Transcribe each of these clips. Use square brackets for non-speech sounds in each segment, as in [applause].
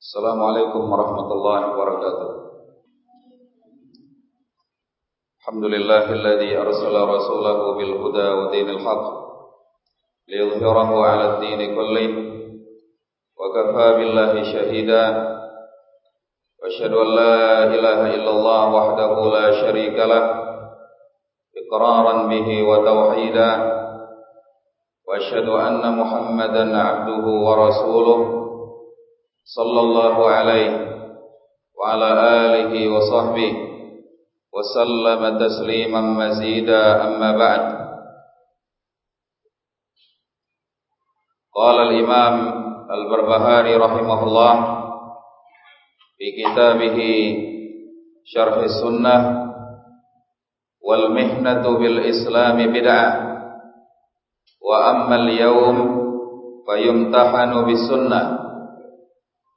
السلام عليكم ورحمة الله وبركاته. الحمد لله الذي أرسل رسوله بالهدى ودين الحق ليظهره على الدين كله وكفى بالله شهيدا. واشهد أن لا إله إلا الله وحده لا شريك له إقرارا به وتوحيدا. وأشهد أن محمدا عبده ورسوله. صلى الله عليه وعلى آله وصحبه وسلم تسليما مزيدا. أما بعد قال الإمام البربهاري رحمه الله في كتابه شرح السنة والمهنة بالإسلام بدعة وأما اليوم فيمتحن بالسنة.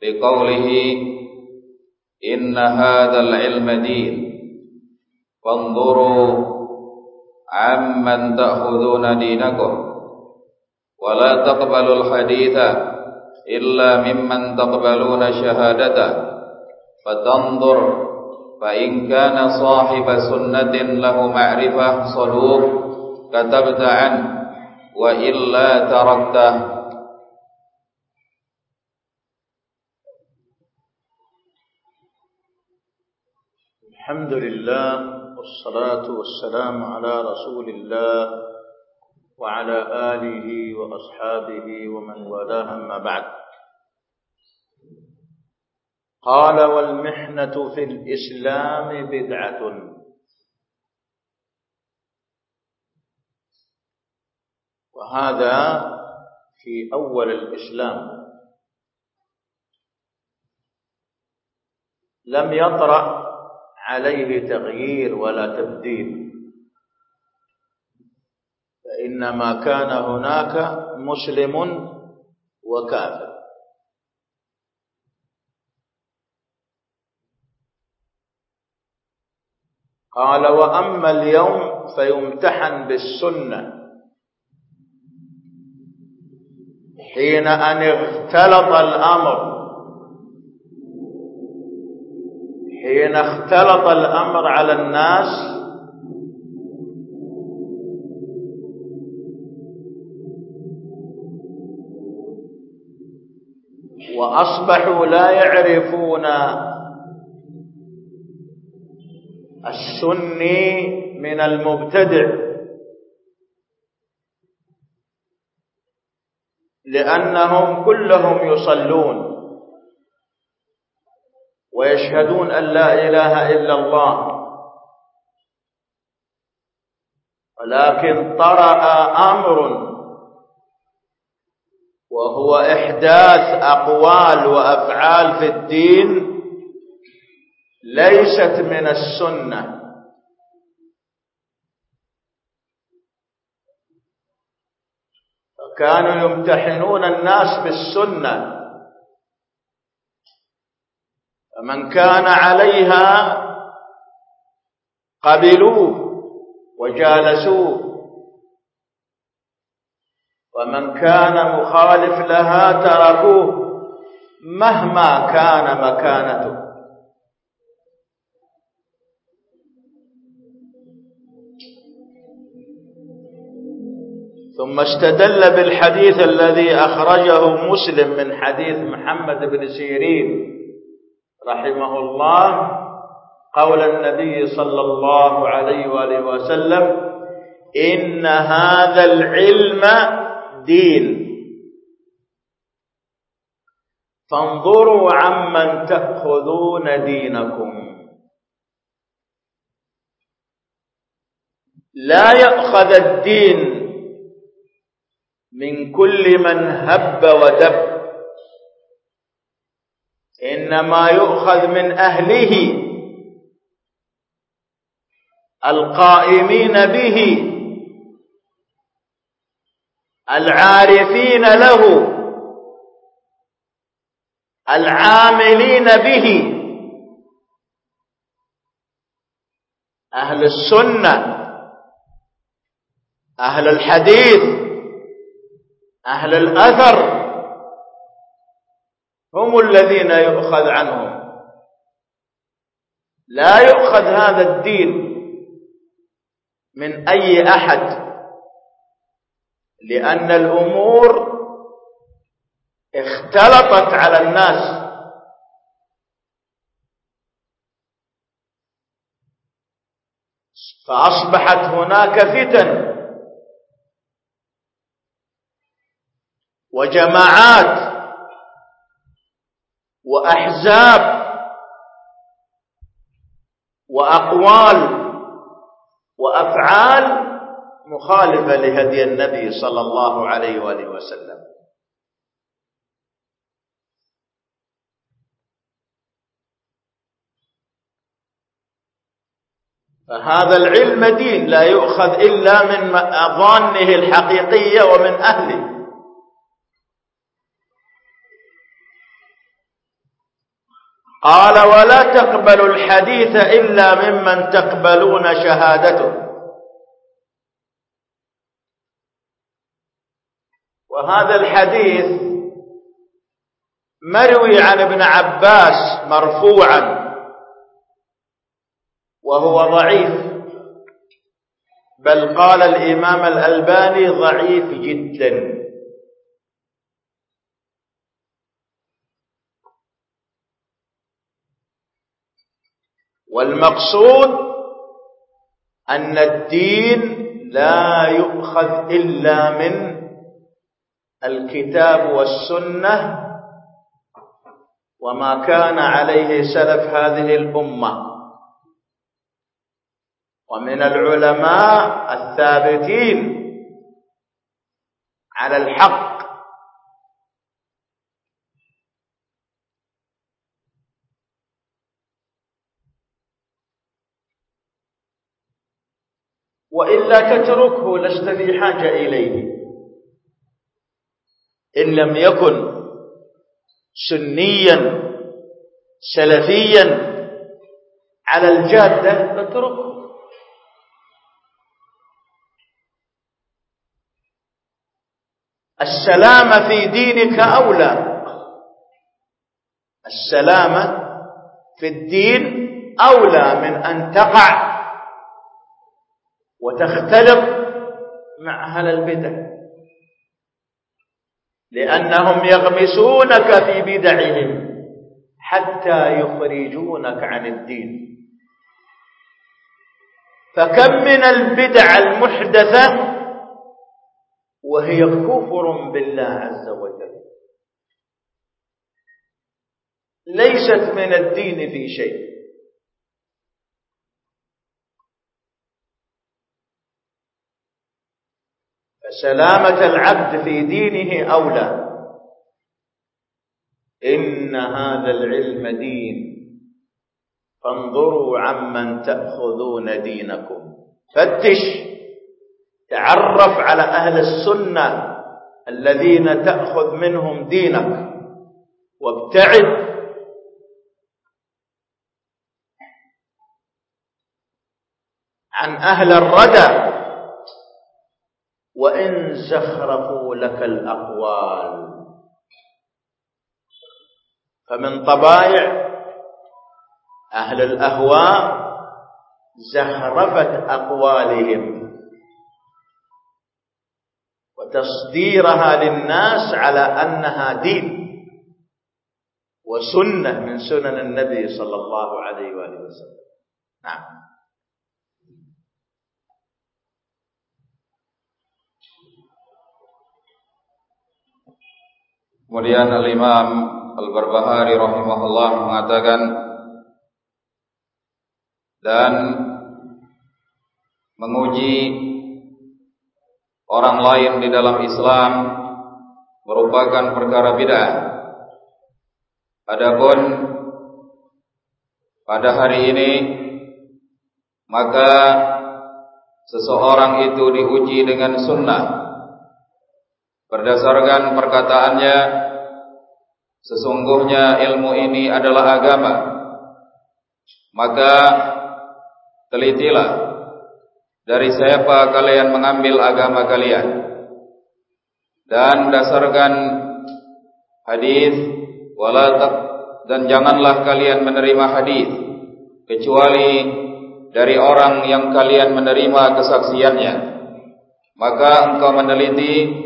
بقوله إن هذا العلم دين. فانظروا عمن تأخذون دينكم. ولا تقبلوا الحديث إلا ممن تقبلون شهادته. فتنظر فإن كان صاحب سنة له معرفة صدوق كتبت عنه وإلا تركته. الحمد لله والصلاة والسلام على رسول الله وعلى آله وأصحابه ومن والاه أما بعد. قال والمحنة في الإسلام بدعة. وهذا في أول الإسلام. لم يطرأ عليه تغيير ولا تبديل. فإنما كان هناك مسلم وكافر. قال وأما اليوم فيمتحن بالسنة. حين أن اختلط الأمر حين اختلط الأمر على الناس وأصبحوا لا يعرفون السني من المبتدع. لأنهم كلهم يصلون. ويشهدون أن لا إله إلا الله. ولكن طرأ أمر وهو إحداث أقوال وأفعال في الدين ليست من السنة. فكانوا يمتحنون الناس بالسنة. فمن كان عليها قبلوه وجالسوه. ومن كان مخالف لها تركوه مهما كان مكانته. ثم استدل بالحديث الذي أخرجه مسلم من حديث محمد بن سيرين. رحمه الله قول النبي صلى الله عليه وآله وسلم إن هذا العلم دين فانظروا عمن تأخذون دينكم لا يأخذ الدين من كل من هب ودب إنما يؤخذ من أهله القائمين به العارفين له العاملين به أهل السنة أهل الحديث أهل الأثر هم الذين يؤخذ عنهم. لا يؤخذ هذا الدين من أي أحد لأن الأمور اختلطت على الناس. فأصبحت هناك فتن وجماعات وأحزاب وأقوال وأفعال مخالفة لهدي النبي صلى الله عليه وآله وسلم. فهذا العلم دين لا يؤخذ إلا من ظانه الحقيقية ومن أهله. قال ولا تقبل الحديث إلا ممن تقبلون شهادته. وهذا الحديث مروي عن ابن عباس مرفوعا وهو ضعيف. بل قال الإمام الألباني ضعيف جدا. والمقصود أن الدين لا يؤخذ إلا من الكتاب والسنة وما كان عليه سلف هذه الأمة. ومن العلماء الثابتين على الحق وإلا تتركه لست في حاجة إليه. إن لم يكن سنيا سلفيا على الجادة فاتركه. السلامة في دينك أولى. السلامة في الدين أولى من أن تقع وتختلط مع أهل البدع. لأنهم يغمسونك في بدعهم حتى يخرجونك عن الدين. فكم من البدع المحدثة وهي كفر بالله عز وجل. ليست من الدين في شيء. فسلامة العبد في دينه أولى. إن هذا العلم دين. فانظروا عمن تأخذون دينكم. فتش. تعرف على أهل السنة الذين تأخذ منهم دينك. وابتعد. عن أهل الردى. وإن زخرفوا لك الأقوال. فمن طبائع أهل الأهواء زخرفت أقوالهم وتصديرها للناس على أنها دين وسنة من سنن النبي صلى الله عليه وآله وسلم. نعم. Kemudian Al-Imam Al-Barbahari rahimahullah mengatakan dan menguji orang lain di dalam Islam merupakan perkara bid'ah. Adapun pada hari ini maka seseorang itu diuji dengan sunnah berdasarkan perkataannya sesungguhnya ilmu ini adalah agama. Maka telitilah dari siapa kalian mengambil agama kalian. Dan dasarkan hadis wala dan janganlah kalian menerima hadis kecuali dari orang yang kalian menerima kesaksiannya. Maka engkau meneliti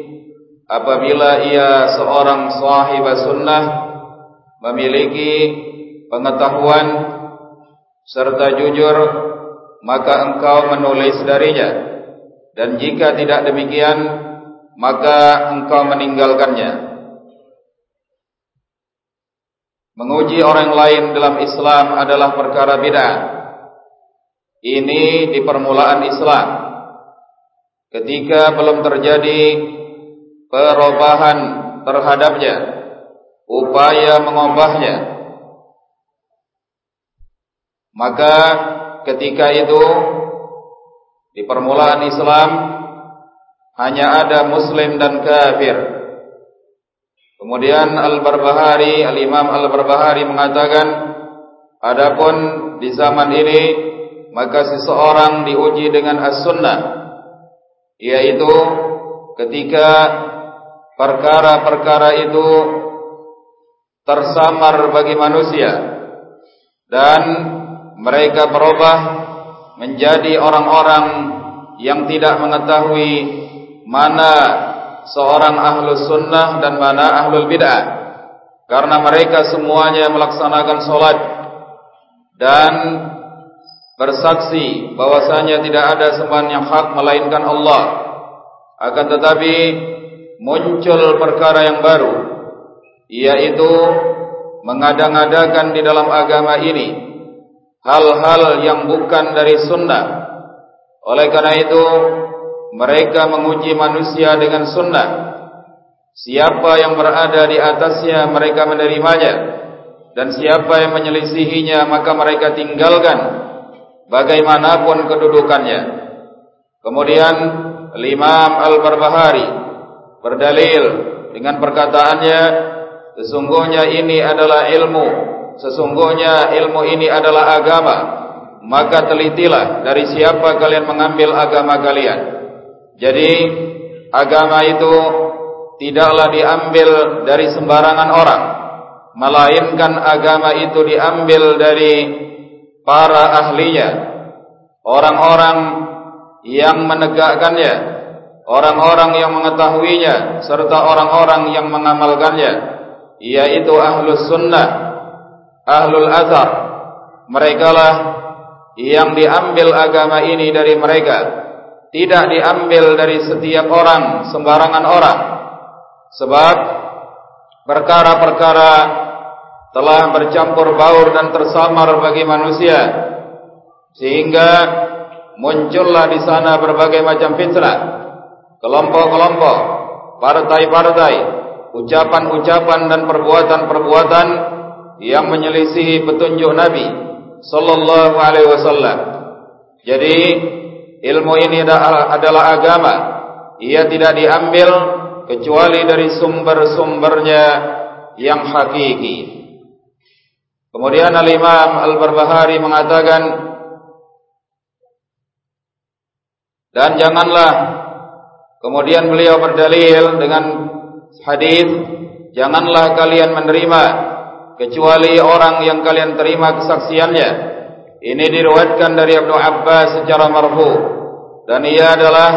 apabila ia seorang sahib sunnah memiliki pengetahuan serta jujur maka engkau menulis darinya dan jika tidak demikian maka engkau meninggalkannya Menguji orang lain dalam Islam adalah perkara bid'ah. Ini di permulaan Islam. Ketika belum terjadi perubahan terhadapnya, upaya mengubahnya. Maka ketika itu di permulaan Islam hanya ada muslim dan kafir. Kemudian Al-Barbahari, Al-Imam Al-Barbahari mengatakan, adapun di zaman ini maka seseorang diuji dengan as-sunnah yaitu ketika perkara-perkara itu tersamar bagi manusia dan mereka berubah menjadi orang-orang yang tidak mengetahui mana seorang ahlu sunnah dan mana ahlul bid'ah. Karena mereka semuanya melaksanakan solat dan bersaksi bahwasanya tidak ada sembahan yang hak melainkan Allah. Akan tetapi muncul perkara yang baru yaitu mengadang-adakan di dalam agama ini hal-hal yang bukan dari sunnah. Oleh karena itu mereka menguji manusia dengan sunnah. Siapa yang berada di atasnya mereka menerimanya. Dan siapa yang menyelisihinya maka mereka tinggalkan bagaimanapun kedudukannya. Kemudian Imam Al-Barbahari berdalil dengan perkataannya sesungguhnya ini adalah ilmu. Sesungguhnya ilmu ini adalah agama. Maka telitilah dari siapa kalian mengambil agama kalian. Jadi agama itu tidaklah diambil dari sembarangan orang. Melainkan agama itu diambil dari para ahlinya. Orang-orang yang menegakkannya Orang-orang yang mengetahuinya Serta orang-orang yang mengamalkannya Iaitu ahlus sunnah Ahlul azhar. Mereka lah yang diambil agama ini dari mereka tidak diambil dari setiap orang sembarangan orang. Sebab perkara-perkara telah bercampur baur dan tersamar bagi manusia sehingga muncullah di sana berbagai macam fitnah kelompok-kelompok partai-partai ucapan-ucapan dan perbuatan-perbuatan yang menyelisihi petunjuk Nabi sallallahu alaihi wasallam. Jadi ilmu ini adalah agama. Ia tidak diambil kecuali dari sumber-sumbernya yang hakiki. Kemudian al-imam al-barbahari mengatakan dan janganlah kemudian beliau berdalil dengan hadis janganlah kalian menerima kecuali orang yang kalian terima kesaksiannya ini diriwayatkan dari Ibnu Abbas secara marfu dan ia adalah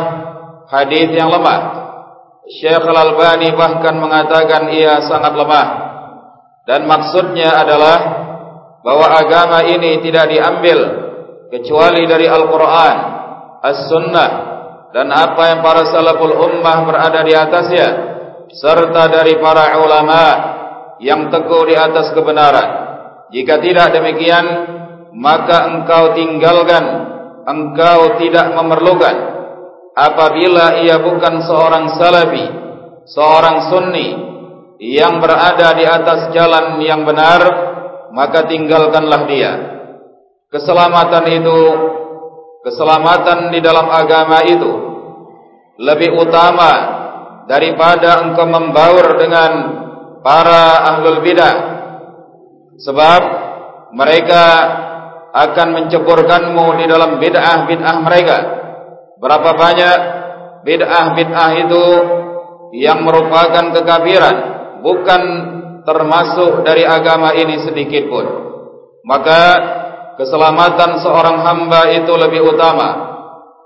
hadis yang lemah. Syekh Al-Albani bahkan mengatakan ia sangat lemah. Dan maksudnya adalah bahwa agama ini tidak diambil kecuali dari Al-Qur'an, As-Sunnah dan apa yang para salaful ummah berada di atasnya serta dari para ulama yang teguh di atas kebenaran. Jika tidak demikian, maka engkau tinggalkan engkau tidak memerlukan apabila ia bukan seorang salafi seorang sunni yang berada di atas jalan yang benar maka tinggalkanlah dia keselamatan itu keselamatan di dalam agama itu lebih utama daripada engkau membaur dengan para ahlul bidah sebab mereka akan menceburkanmu di dalam bid'ah-bid'ah mereka. Berapa banyak bid'ah-bid'ah itu yang merupakan kekafiran, bukan termasuk dari agama ini sedikit pun maka keselamatan seorang hamba itu lebih utama.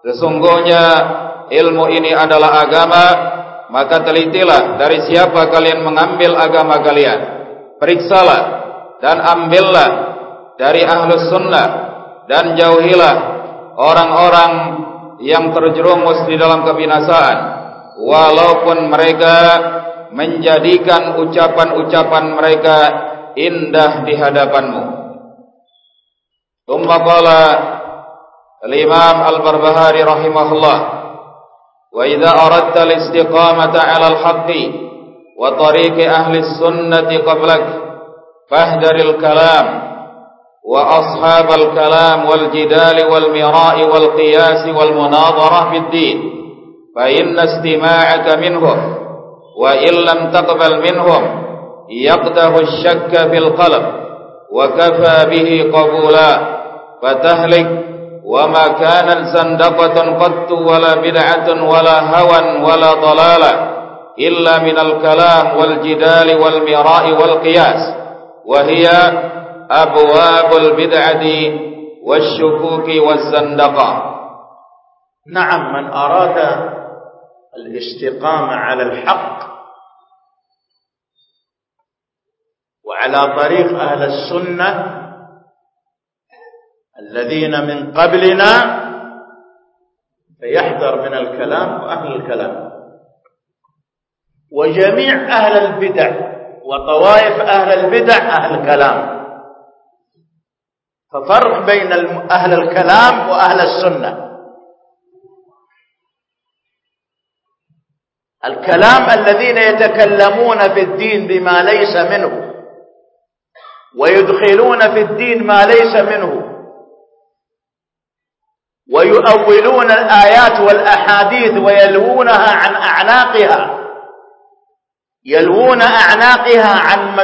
Sesungguhnya ilmu ini adalah agama maka telitilah dari siapa kalian mengambil agama kalian. Periksalah dan ambillah dari ahlus sunnah dan jauhilah orang-orang yang terjerumus di dalam kebinasaan. Walaupun mereka menjadikan ucapan-ucapan mereka indah di hadapanmu. ثم قال الإمام البربهاري رحمه الله وإذا أردت الاستقامة على الحق وطريق أهل السنة قبلك فاهدر الكلام وأصحاب الكلام والجدال والمراء والقياس والمناظرة بالدين فإن استماعك منهم وإن لم تقبل منهم يقده الشك في القلب. وكفى به قبولا فتهلك وما كانت زندقة قط ولا بدعة ولا هوى ولا ضلالة إلا من الكلام والجدال والمراء والقياس وهي أبواب البدعة والشكوك والزندقة. نعم من أراد الاستقامة على الحق وعلى طريق أهل السنة الذين من قبلنا فيحذر من الكلام وأهل الكلام. وجميع أهل البدع وطوائف أهل البدع أهل الكلام. ففرق بين أهل الكلام وأهل السنة. الكلام الذين يتكلمون في الدين بما ليس منه ويدخلون في الدين ما ليس منه. ويؤولون الآيات والأحاديث ويلوونها عن أعناقها. يلوون أعناقها عن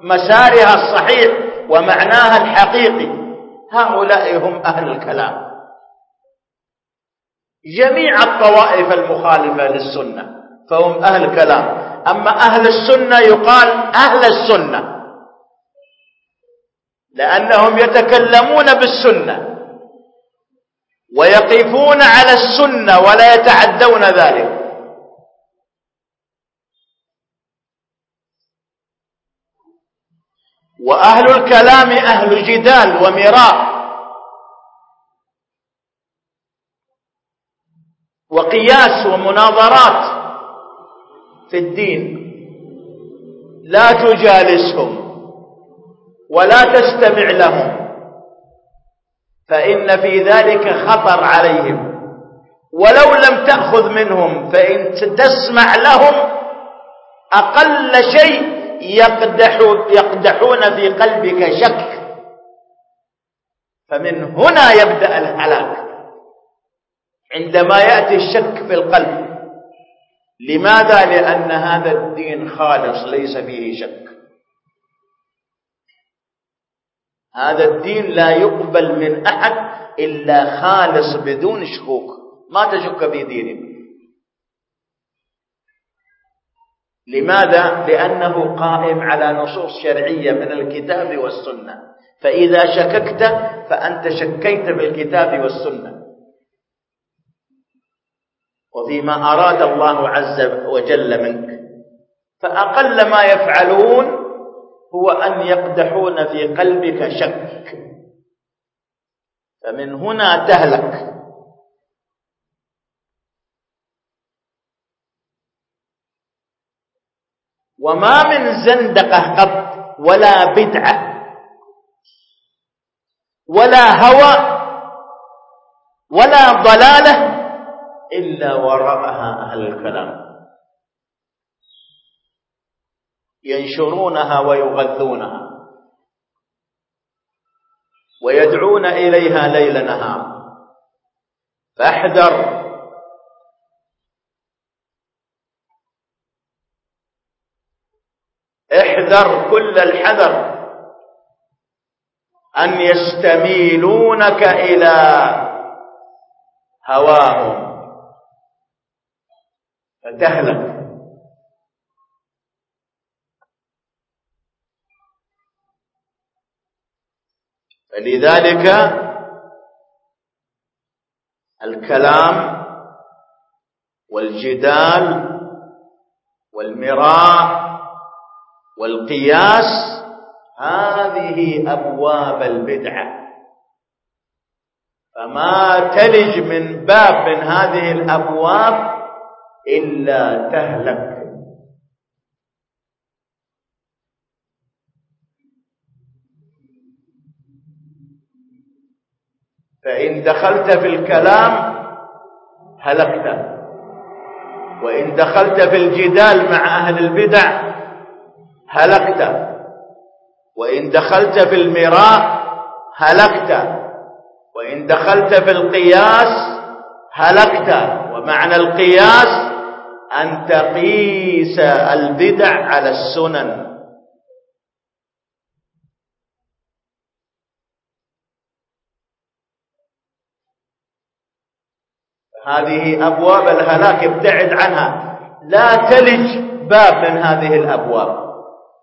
مسارها الصحيح ومعناها الحقيقي. هؤلاء هم أهل الكلام. جميع الطوائف المخالفة للسنة فهم أهل كلام أما أهل السنة يقال أهل السنة. لأنهم يتكلمون بالسنة ويقفون على السنة ولا يتعدون ذلك. وأهل الكلام أهل جدال ومراء وقياس ومناظرات في الدين لا تجالسهم. ولا تستمع لهم. فإن في ذلك خطر عليهم. ولو لم تأخذ منهم فإن تسمع لهم أقل شيء يقدح يقدحون في قلبك شك. فمن هنا يبدأ الهلاك. عندما يأتي الشك في القلب. لماذا؟ لأن هذا الدين خالص ليس فيه شك. هذا الدين لا يقبل من أحد إلا خالص بدون شكوك. ما تشك في دينك لماذا؟ لأنه قائم على نصوص شرعية من الكتاب والسنة. فإذا شككت فأنت شكيت بالكتاب والسنة. وفيما أراد الله عز وجل منك. فأقل ما يفعلون هو أن يقدحون في قلبك شك. فمن هنا تهلك. وما من زندقة قط ولا بدعة ولا هوى ولا ضلالة إلا وراءها أهل الكلام. ينشرونها ويغذونها. ويدعون إليها ليل نهار. فاحذر. احذر كل الحذر. أن يستميلونك إلى هواهم. فتهلك. فلذلك الكلام والجدال والمراء والقياس هذه أبواب البدعة فما تلج من باب من هذه الأبواب إلا تهلك. دخلت في الكلام هلكت. وإن دخلت في الجدال مع أهل البدع هلكت. وإن دخلت في المراء هلكت. وإن دخلت في القياس هلكت. ومعنى القياس أن تقيس البدع على السنن. هذه أبواب الهلاك ابتعد عنها. لا تلج باب من هذه الأبواب.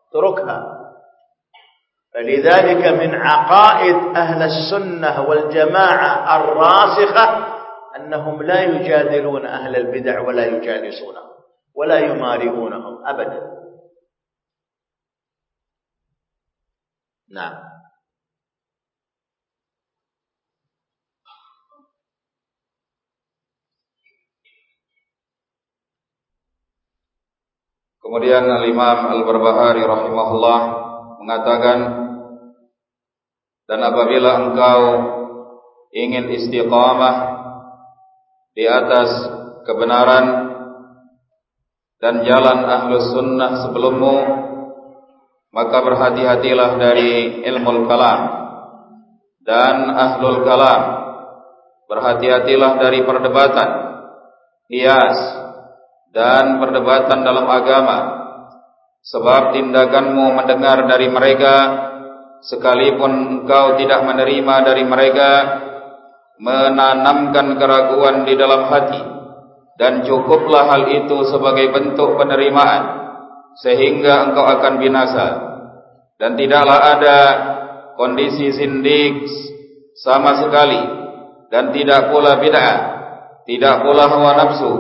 اتركها. فلذلك من عقائد أهل السنة والجماعة الراسخة أنهم لا يجادلون أهل البدع ولا يجالسونهم ولا يمارئونهم أبدا. نعم. Kemudian Al-Imam Al-Barbahari rahimahullah mengatakan dan apabila engkau ingin istiqamah di atas kebenaran dan jalan ahlus sunnah sebelummu maka berhati-hatilah dari ilmu kalam dan ahlul kalam. Berhati-hatilah dari perdebatan hias dan perdebatan dalam agama. Sebab tindakanmu mendengar dari mereka sekalipun engkau tidak menerima dari mereka menanamkan keraguan di dalam hati dan cukuplah hal itu sebagai bentuk penerimaan sehingga engkau akan binasa. Dan tidaklah ada kondisi sindik sama sekali dan tidak pula bid'ah tidak pula hawa nafsu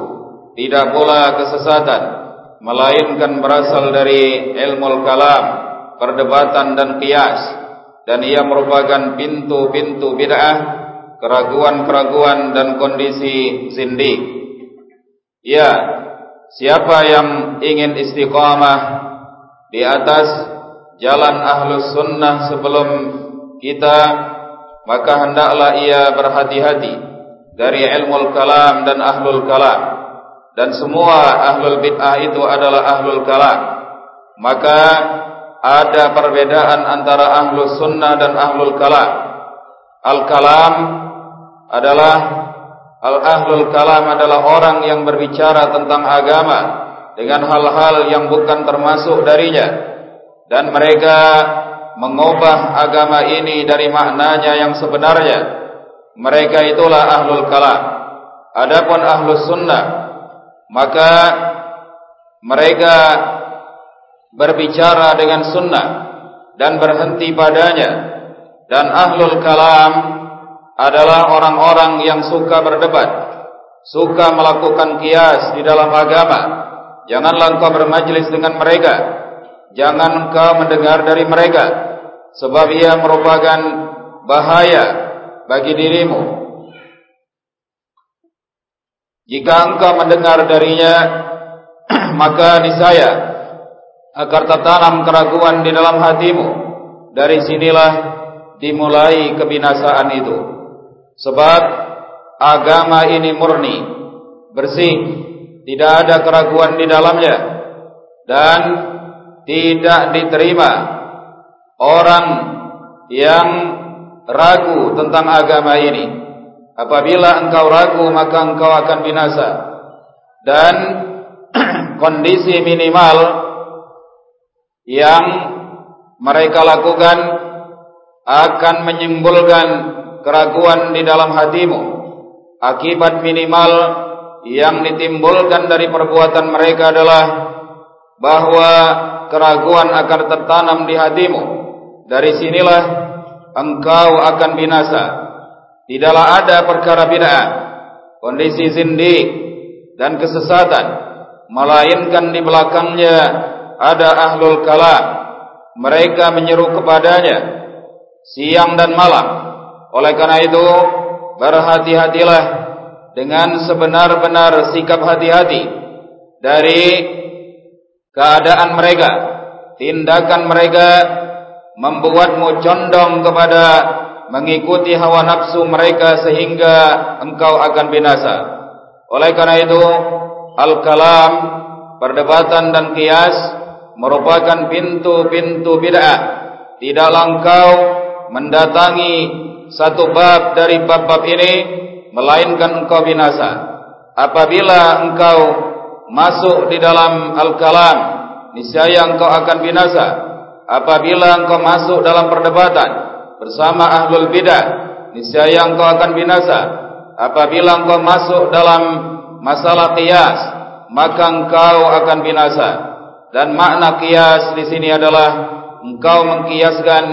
tidak pula kesesatan melainkan berasal dari ilmu kalam perdebatan dan kias dan ia merupakan pintu-pintu bid'ah keraguan-keraguan dan kondisi zindik ya siapa yang ingin istiqamah di atas jalan ahlus sunnah sebelum kita maka hendaklah ia berhati-hati dari ilmu kalam dan ahlul kalam dan semua ahlul bid'ah itu adalah ahlul kalam. Maka ada perbedaan antara ahlus sunnah dan ahlul kalam. Al kalam adalah al ahlul kalam adalah orang yang berbicara tentang agama dengan hal-hal yang bukan termasuk darinya. Dan mereka mengubah agama ini dari maknanya yang sebenarnya. Mereka itulah ahlul kalam. Adapun ahlus sunnah maka mereka berbicara dengan sunnah dan berhenti padanya. Dan ahlul kalam adalah orang-orang yang suka berdebat suka melakukan kias di dalam agama. Janganlah engkau bermajlis dengan mereka. Jangan engkau mendengar dari mereka sebab ia merupakan bahaya bagi dirimu jika engkau mendengar darinya [clears throat] maka niscaya akan tertanam keraguan di dalam hatimu. Dari sinilah dimulai kebinasaan itu. Sebab agama ini murni, bersih, tidak ada keraguan di dalamnya dan tidak diterima orang yang ragu tentang agama ini. Apabila engkau ragu maka engkau akan binasa. Dan [clears throat] kondisi minimal Yang mereka lakukan Akan menyimpulkan keraguan di dalam hatimu. Akibat minimal yang ditimbulkan dari perbuatan mereka adalah Bahawa keraguan akan tertanam di hatimu. Dari sinilah engkau akan binasa. Tidaklah ada perkara bid'ah, kondisi zindik dan kesesatan, melainkan di belakangnya ada ahlul kalam. Mereka menyeru kepadanya siang dan malam. Oleh karena itu, berhati-hatilah dengan sebenar-benar sikap hati-hati dari keadaan mereka, tindakan mereka membuatmu condong kepada mengikuti hawa nafsu mereka sehingga engkau akan binasa. Oleh karena itu, al-kalam, perdebatan dan kias merupakan pintu-pintu bid'ah. Tidaklah engkau mendatangi satu bab dari bab-bab ini melainkan engkau binasa. Apabila engkau masuk di dalam al-kalam, niscaya engkau akan binasa. Apabila engkau masuk dalam perdebatan, bersama ahlul bidah niscaya engkau akan binasa. Apabila engkau masuk dalam masalah qiyas maka engkau akan binasa. Dan makna qiyas di sini adalah engkau mengkiaskan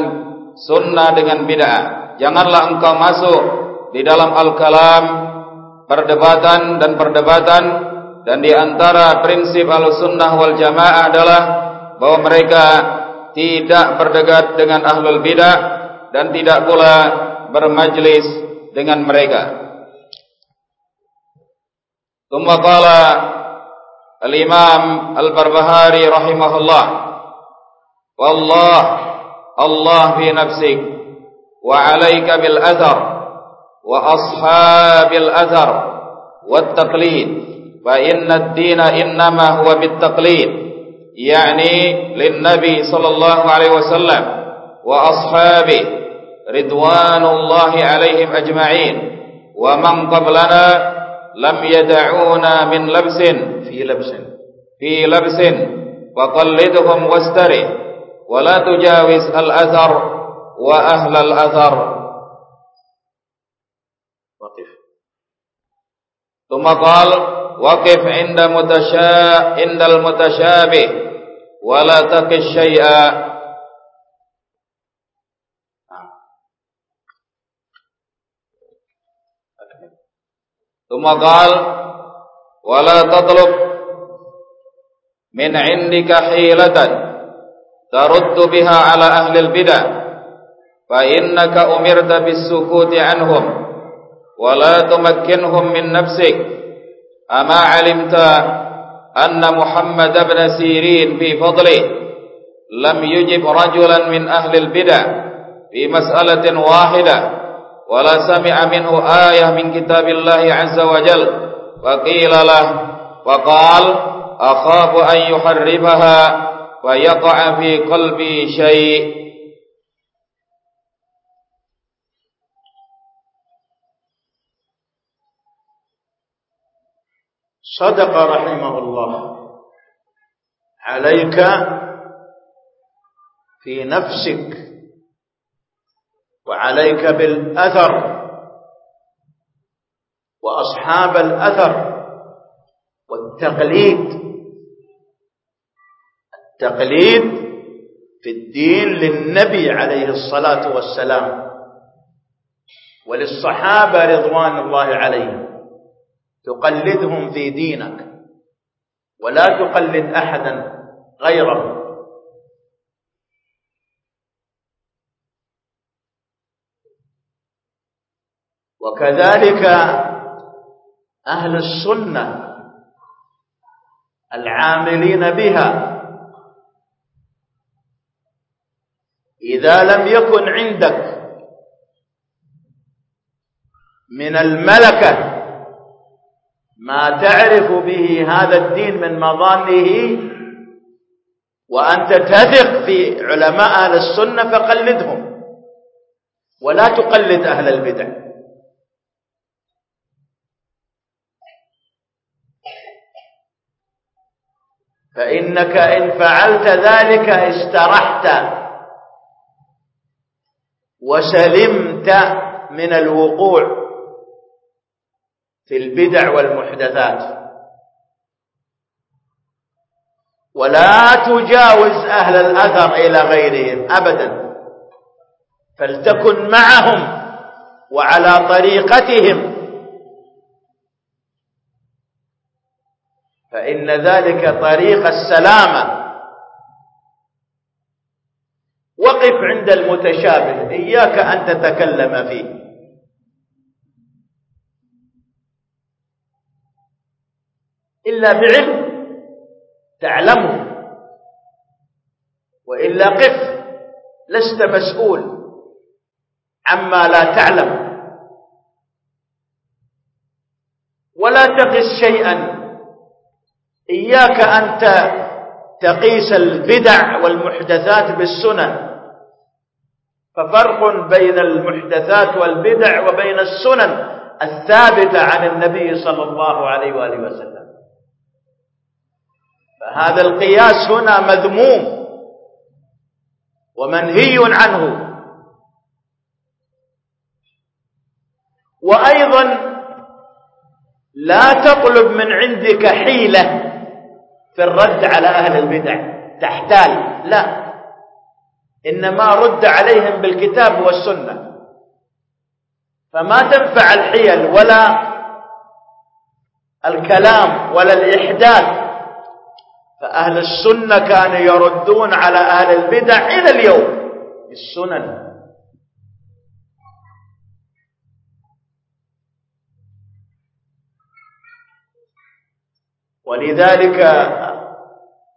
sunnah dengan bid'ah. Janganlah engkau masuk di dalam al-kalam perdebatan dan perdebatan. Dan di antara prinsip al-sunnah wal jamaah adalah bahwa mereka tidak berdekat dengan ahlul bidah dan tidak pula bermajlis dengan mereka. Thumma qala al-Imam Al-Barbahari rahimahullah Wallah Allah fi nafsik wa 'alaika bil athar wa ashabil athar wat taqlid fa inna ad-din inma huwa bit taqlid yani lin nabi sallallahu alaihi wasallam wa ashabihi رضوان الله عليهم أجمعين ومن قبلنا لم يدعونا من لبس في لبس في لبس فقلدهم واستره ولا تجاوز الأثر وأهل الأثر وقف ثم قال وقف عند متشا عند المتشابه ولا تقش شيئا ثم قال ولا تطلب من عندك حيلة ترد بها على أهل البدع فإنك أمرت بالسكوت عنهم ولا تمكنهم من نفسك. أما علمت أن محمد بن سيرين في فضله لم يجب رجلا من أهل البدع في مسألة واحدة ولا سمع منه آية من كتاب الله عز وجل. فقيل له فقال أخاف أن يحرفها فيقع في قلبي شيء. صدق رحمه الله. عليك في نفسك وعليك بالأثر وأصحاب الأثر والتقليد. التقليد في الدين للنبي عليه الصلاة والسلام وللصحابة رضوان الله عليهم. تقلدهم في دينك ولا تقلد أحدا غيره وكذلك أهل السنة العاملين بها. إذا لم يكن عندك من الملكة ما تعرف به هذا الدين من مظانه وأنت تثق في علماء أهل السنة فقلدهم ولا تقلد أهل البدع. فإنك إن فعلت ذلك استرحت وسلمت من الوقوع في البدع والمحدثات. ولا تجاوز أهل الأثر إلى غيرهم أبدا فلتكن معهم وعلى طريقتهم فإن ذلك طريق السلامة. وقف عند المتشابه إياك أن تتكلم فيه. إلا بعلم تعلمه. وإلا قف لست مسؤول عما لا تعلم. ولا تقس شيئا. إياك أن تقيس البدع والمحدثات بالسنن. ففرق بين المحدثات والبدع وبين السنن الثابتة عن النبي صلى الله عليه وآله وسلم. فهذا القياس هنا مذموم ومنهي عنه. وأيضا لا تطلب من عندك حيلة. في الرد على أهل البدع. تحتال. لا. إنما رد عليهم بالكتاب والسنة. فما تنفع الحيل ولا الكلام ولا الإحداث. فأهل السنة كانوا يردون على أهل البدع إلى اليوم بالسنن. ولذلك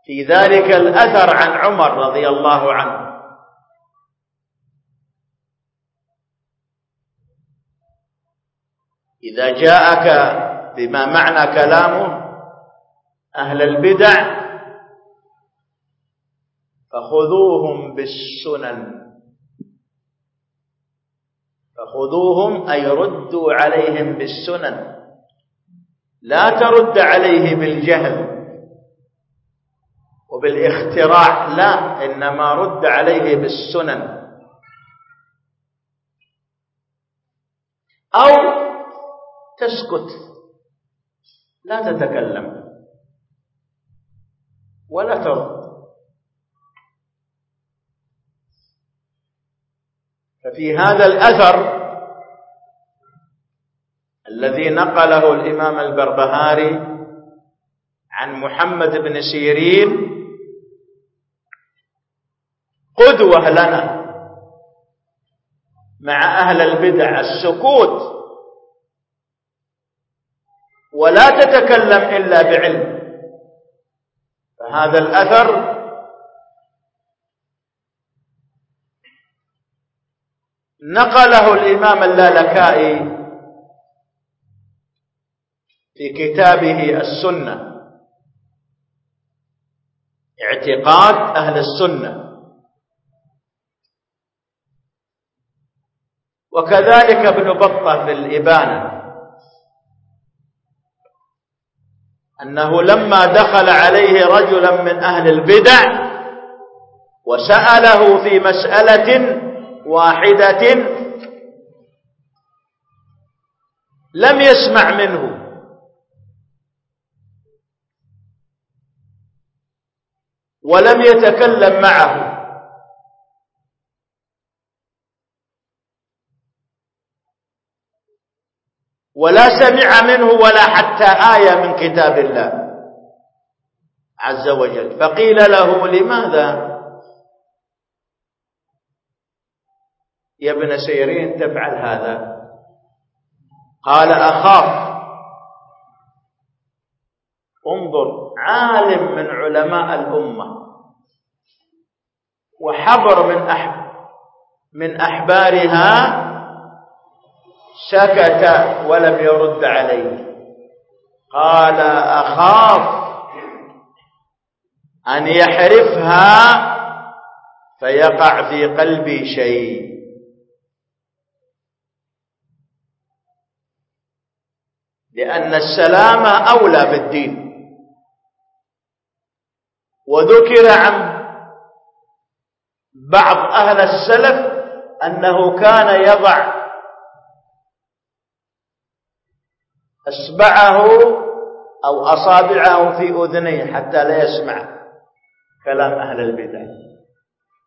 في ذلك الأثر عن عمر رضي الله عنه. إذا جاءك بما معنى كلامه أهل البدع فخذوهم بالسنن. فخذوهم أي ردوا عليهم بالسنن. لا ترد عليه بالجهل. وبالاختراع لا إنما رد عليه بالسنن. أو تسكت لا تتكلم ولا ترد. ففي هذا الأثر الذي نقله الإمام البربهاري عن محمد بن سيرين قدوة لنا مع أهل البدع السكوت. ولا تتكلم إلا بعلم. فهذا الأثر نقله الإمام اللالكائي في كتابه السنة. اعتقاد أهل السنة. وكذلك ابن بطة في الإبانة. أنه لما دخل عليه رجلا من أهل البدع وسأله في مسألة واحدة لم يسمع منه. ولم يتكلم معه. ولا سمع منه ولا حتى آية من كتاب الله عز وجل. فقيل له لماذا؟ يا ابن سيرين تفعل هذا. قال أخاف. انظر عالم من علماء الأمة وحبر من أحب من أحبارها سكت ولم يرد عليه. قال أخاف أن يحرفها فيقع في قلبي شيء. لأن السلام أولى بالدين. وذكر عن بعض أهل السلف أنه كان يضع أسبعه أو أصابعه في أذنيه حتى لا يسمع كلام أهل البدع.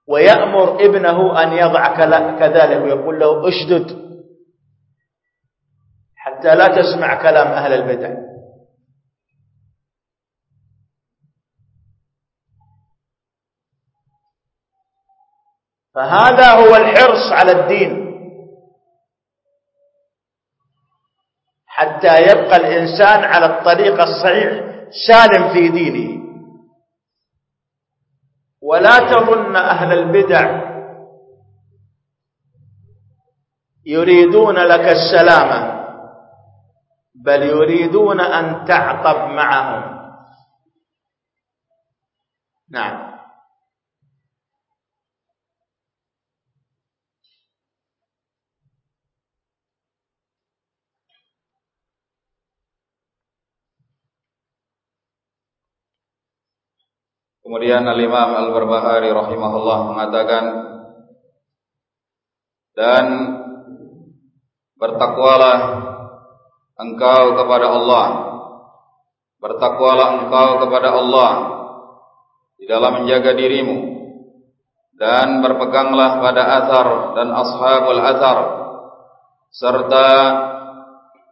ويأمر ابنه أن يضع كذلك ويقول له أشدد حتى لا تسمع كلام أهل البدع. فهذا هو الحرص على الدين. حتى يبقى الإنسان على الطريق الصحيح سالم في دينه. ولا تظن أهل البدع يريدون لك السلامة بل يريدون أن تعطب معهم. نعم. Kemudian Al-Imam Al-Barbahari rahimahullah mengatakan dan bertakwalah engkau kepada Allah. Bertakwalah engkau kepada Allah di dalam menjaga dirimu. Dan berpeganglah pada athar dan ashabul athar serta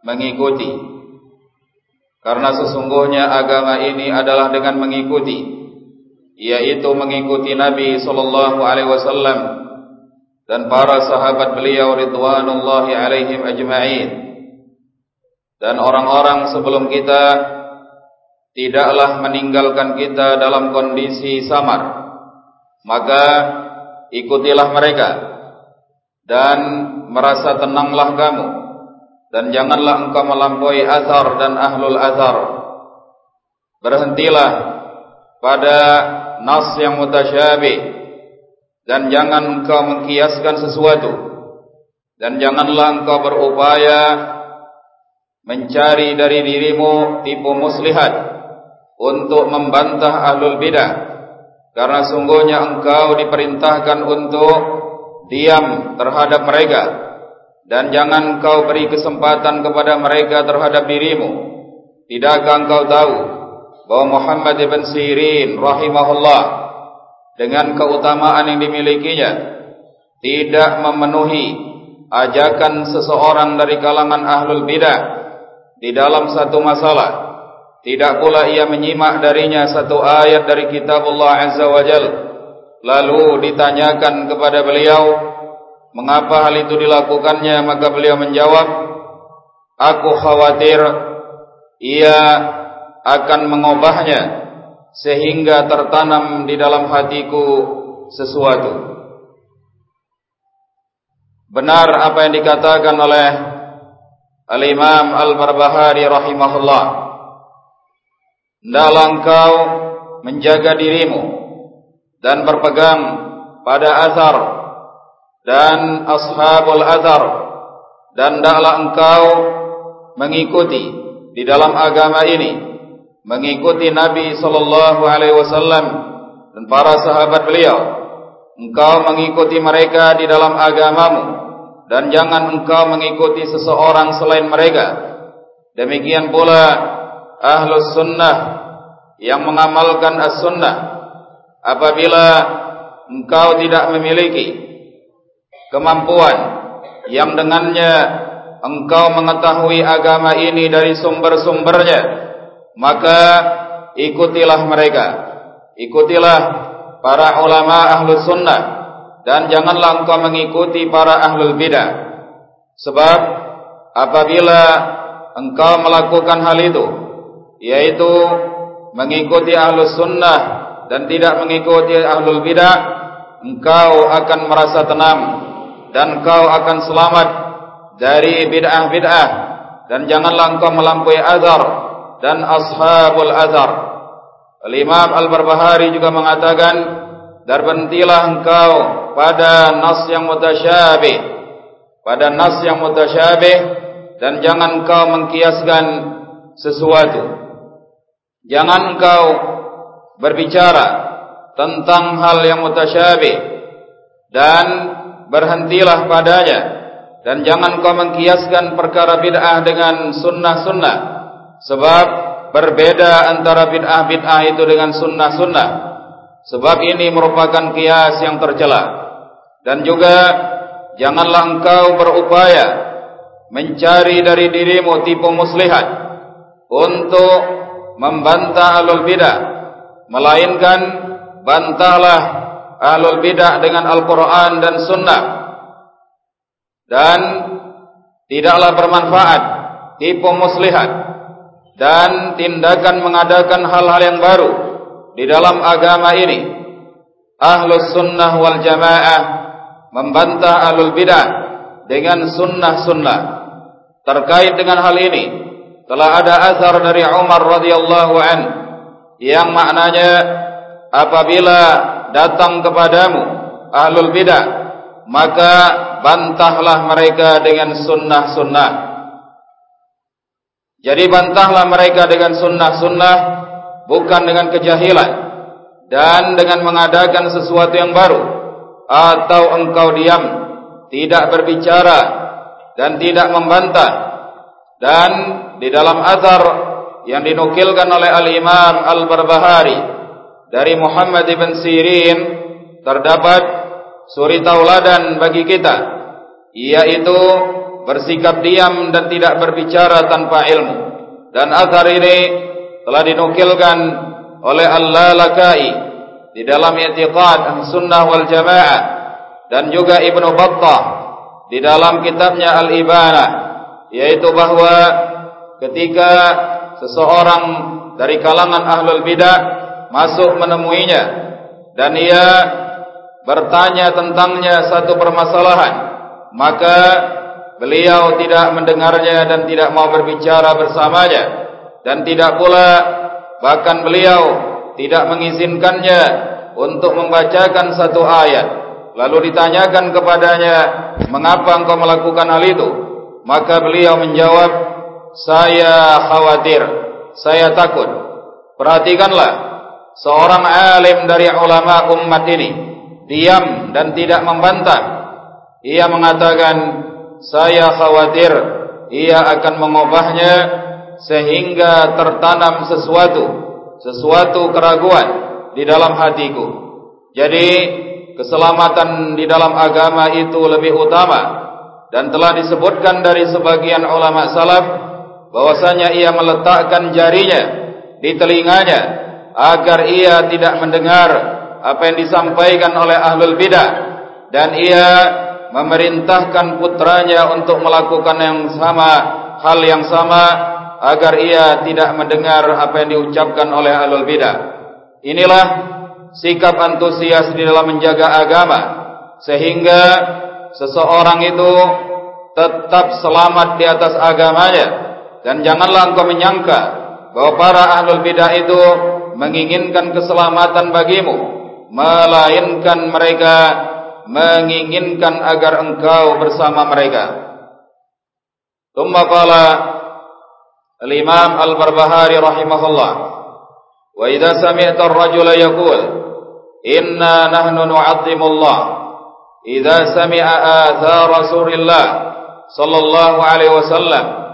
mengikuti. Karena sesungguhnya agama ini adalah dengan mengikuti yaitu mengikuti Nabi sallallahu alaihi wasallam dan para sahabat beliau ridwanullahi alaihim ajma'in. Dan orang-orang sebelum kita tidaklah meninggalkan kita dalam kondisi samar. Maka ikutilah mereka dan merasa tenanglah kamu dan janganlah engkau melampaui azhar dan ahlul azhar. Berhentilah pada nas yang mutasyabih. Dan jangan engkau mengkiaskan sesuatu. Dan janganlah engkau berupaya mencari dari dirimu tipu muslihat untuk membantah ahlul bidah. Karena sungguhnya engkau diperintahkan untuk diam terhadap mereka. Dan jangan engkau beri kesempatan kepada mereka terhadap dirimu. Tidakkah engkau tahu bahwa Muhammad ibn Sirin rahimahullah. Dengan keutamaan yang dimilikinya tidak memenuhi ajakan seseorang dari kalangan ahlul bidah di dalam satu masalah. Tidak pula ia menyimak darinya satu ayat dari kitab Allah Azza wa Jal lalu ditanyakan kepada beliau mengapa hal itu dilakukannya? Maka beliau menjawab aku khawatir ia akan mengubahnya sehingga tertanam di dalam hatiku sesuatu. Benar apa yang dikatakan oleh Al-Imam Al-Barbahari rahimahullah. Hendaklah engkau menjaga dirimu dan berpegang pada azhar dan ashabul azhar dan hendaklah engkau mengikuti di dalam agama ini mengikuti Nabi sallallahu alaihi wasallam dan para sahabat beliau. Engkau mengikuti mereka di dalam agamamu dan jangan engkau mengikuti seseorang selain mereka. Demikian pula ahlus sunnah yang mengamalkan as-sunnah. Apabila engkau tidak memiliki kemampuan yang dengannya engkau mengetahui agama ini dari sumber-sumbernya maka ikutilah mereka. Ikutilah para ulama ahlu sunnah. Dan janganlah engkau mengikuti para ahlul bidah. Sebab apabila engkau melakukan hal itu yaitu mengikuti ahlu sunnah dan tidak mengikuti ahlul bidah engkau akan merasa tenang dan engkau akan selamat dari bid'ah-bid'ah. Dan janganlah engkau melampaui azar dan ashabul azhar. Al-Imam Al-Barbahari juga mengatakan, "Dan berhentilah engkau pada nas yang mutasyabih, pada nas yang mutasyabih dan jangan engkau mengkiaskan sesuatu. Jangan engkau berbicara tentang hal yang mutasyabih dan berhentilah padanya dan jangan engkau mengkiaskan perkara bid'ah dengan sunnah-sunnah." Sebab berbeda antara bid'ah-bid'ah itu dengan sunnah-sunnah. sebab ini merupakan kias yang tercela. Dan juga janganlah engkau berupaya mencari dari dirimu tipu muslihat untuk membantah alul bidah melainkan bantahlah alul bidah dengan Al-Quran dan Sunnah. Dan tidaklah bermanfaat tipu muslihat dan tindakan mengadakan hal-hal yang baru di dalam agama ini. Ahlus Sunnah wal Jamaah membantah alul bidah dengan sunnah-sunnah. Terkait dengan hal ini telah ada azhar dari Umar radhiyallahu an yang maknanya apabila datang kepadamu ahlul bidah maka bantahlah mereka dengan sunnah-sunnah jadi bantahlah mereka dengan sunnah-sunnah bukan dengan kejahilan dan dengan mengadakan sesuatu yang baru. Atau engkau diam tidak berbicara dan tidak membantah. Dan di dalam azhar yang dinukilkan oleh al-Imam Al-Barbahari dari Muhammad ibn Sirin terdapat suri tauladan bagi kita yaitu bersikap diam dan tidak berbicara tanpa ilmu. Dan azhar ini telah dinukilkan oleh Al-Lalakai di dalam i'tiqad sunnah wal jamaah dan juga Ibnu Battah di dalam kitabnya Al-Ibanah yaitu bahwa ketika seseorang dari kalangan ahlul bidah masuk menemuinya dan ia bertanya tentangnya satu permasalahan maka beliau tidak mendengarnya dan tidak mau berbicara bersamanya dan tidak pula bahkan beliau tidak mengizinkannya untuk membacakan satu ayat lalu ditanyakan kepadanya mengapa engkau melakukan hal itu maka beliau menjawab saya khawatir, saya takut. Perhatikanlah, seorang alim dari ulama umat ini diam dan tidak membantah. Ia mengatakan, saya khawatir ia akan mengubahnya sehingga tertanam sesuatu, sesuatu keraguan di dalam hatiku. Jadi keselamatan di dalam agama itu lebih utama dan telah disebutkan dari sebagian ulama salaf bahwasanya ia meletakkan jarinya di telinganya agar ia tidak mendengar apa yang disampaikan oleh ahlul bidah dan ia memerintahkan putranya untuk melakukan yang sama hal yang sama agar ia tidak mendengar apa yang diucapkan oleh ahlul bidah. Inilah sikap antusias di dalam menjaga agama sehingga seseorang itu tetap selamat di atas agamanya. Dan janganlah engkau menyangka bahwa para ahlul bidah itu menginginkan keselamatan bagimu melainkan mereka menginginkan agar engkau bersama mereka Tumma qala Al-Imam Al-Barbahari rahimahullah Wa idza sami'ta ar-rajula yaqul inna nahnu nu'azzimu Allah idza sami'a athar Rasulillah sallallahu alaihi wasallam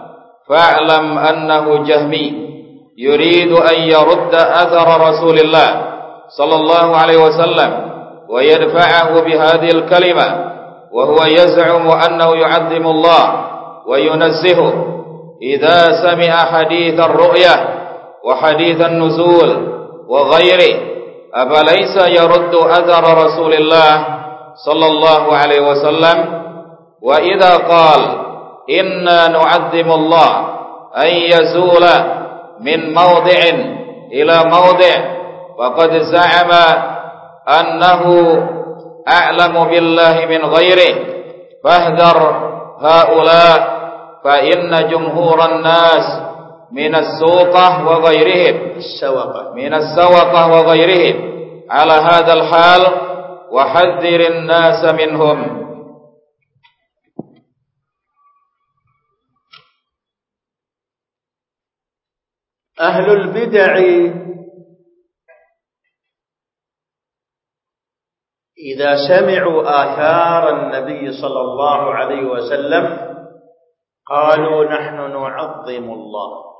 جهمي يريد أن يرد أثر رسول الله صلى الله عليه وسلم ويدفعه بهذه الكلمة وهو يزعم أنه يعظم الله وينزهه إذا سمع حديث الرؤية وحديث النزول وغيره أفليس يرد أثر رسول الله صلى الله عليه وسلم؟ وإذا قال inna nu'azzimu Allah an yazula min mawdi'in ila mawdi' faqad za'ama ghairihi fahdhar haula fa inna jumhuran nas min as-suqah wa ghairihim as-sawaqah min as-sawaqah wa ghairihim ala hadha al-hal wa hadhdhir an-nas minhum أهل البدع إذا سمعوا آثار النبي صلى الله عليه وسلم قالوا نحن نعظم الله.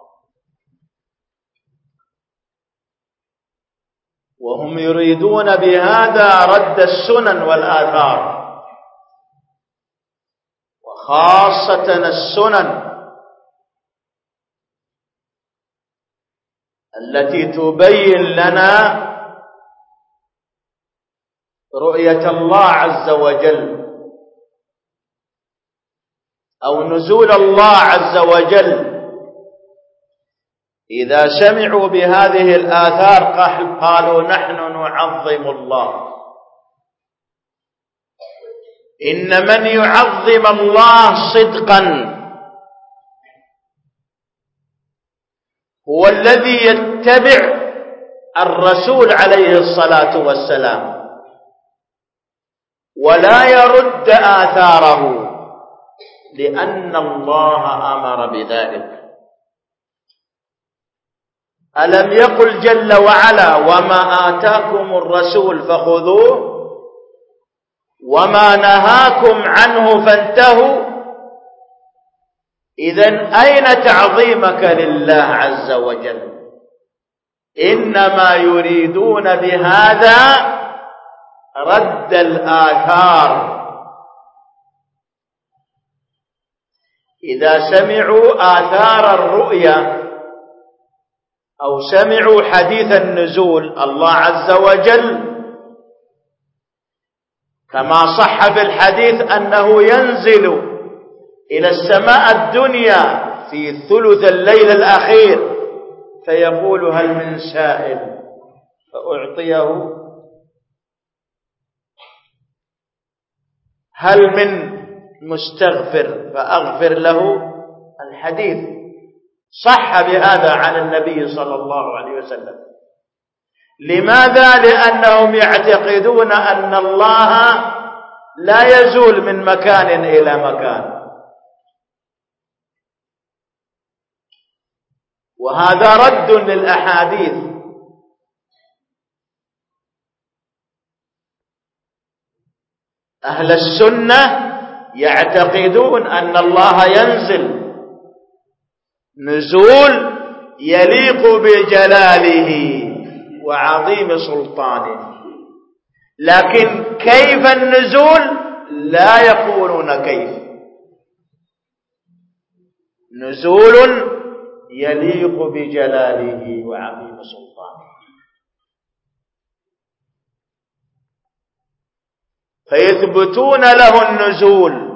وهم يريدون بهذا رد السنن والآثار. وخاصة السنن التي تبين لنا رؤية الله عز وجل أو نزول الله عز وجل. إذا سمعوا بهذه الآثار قالوا نحن نعظم الله. إن من يعظم الله صدقا هو الذي يتبع الرسول عليه الصلاة والسلام. ولا يرد آثاره لأن الله أمر بذلك. ألم يقل جل وعلا وما آتاكم الرسول فخذوه وما نهاكم عنه فانتهوا. إذا أين تعظيمك لله عز وجل؟ إنما يريدون بهذا رد الآثار. إذا سمعوا آثار الرؤيا أو سمعوا حديث النزول الله عز وجل كما صح في الحديث أنه ينزل إلى السماء الدنيا في ثلث الليل الأخير فيقول هل من سائل فأعطيه هل من مستغفر فأغفر له الحديث؟ صح بهذا عن النبي صلى الله عليه وسلم. لماذا؟ لأنهم يعتقدون أن الله لا يزول من مكان إلى مكان. وهذا رد للأحاديث. أهل السنة يعتقدون أن الله ينزل نزول يليق بجلاله وعظيم سلطانه. لكن كيف النزول؟ لا يقولون كيف. نزول يليق بجلاله وعظيم سلطانه. فيثبتون له النزول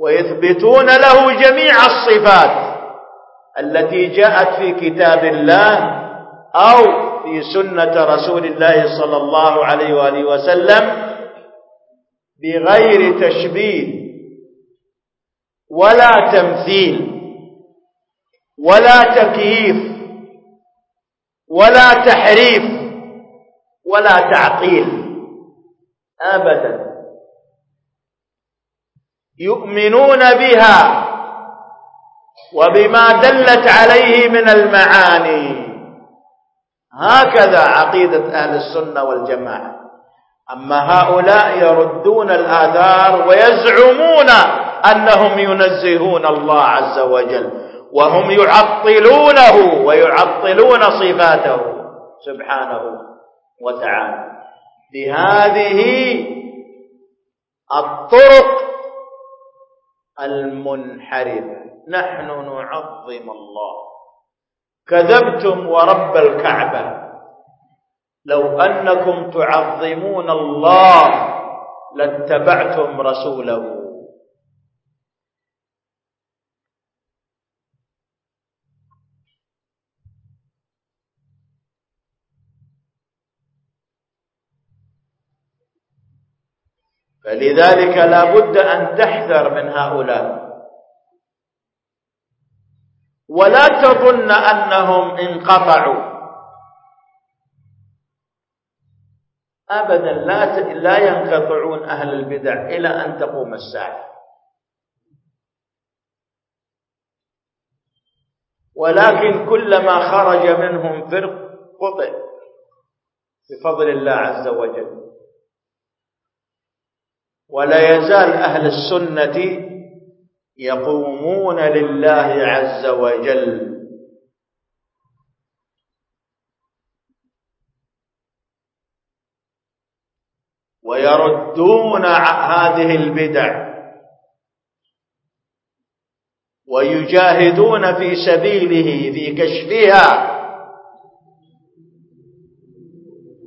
ويثبتون له جميع الصفات التي جاءت في كتاب الله أو في سنة رسول الله صلى الله عليه وآله وسلم بغير تشبيه ولا تمثيل ولا تكييف ولا تحريف ولا تعطيل أبدا يؤمنون بها وبما دلت عليه من المعاني. هكذا عقيدة أهل السنة والجماعة. أما هؤلاء يردون الآثار ويزعمون أنهم ينزهون الله عز وجل وهم يعطلونه ويعطلون صفاته سبحانه وتعالى. بهذه الطرق المنحرفة. نحن نعظم الله. كذبتم ورب الكعبة. لو أنكم تعظمون الله لاتبعتم رسوله. فلذلك لا بد أن تحذر من هؤلاء. ولا تظن أنهم انقطعوا. أبدا لا لا ينقطعون أهل البدع إلى أن تقوم الساعة. ولكن كلما خرج منهم فرق قطع. بفضل الله عز وجل. ولا يزال أهل السنة يقومون لله عز وجل. ويردون هذه البدع. ويجاهدون في سبيله في كشفها.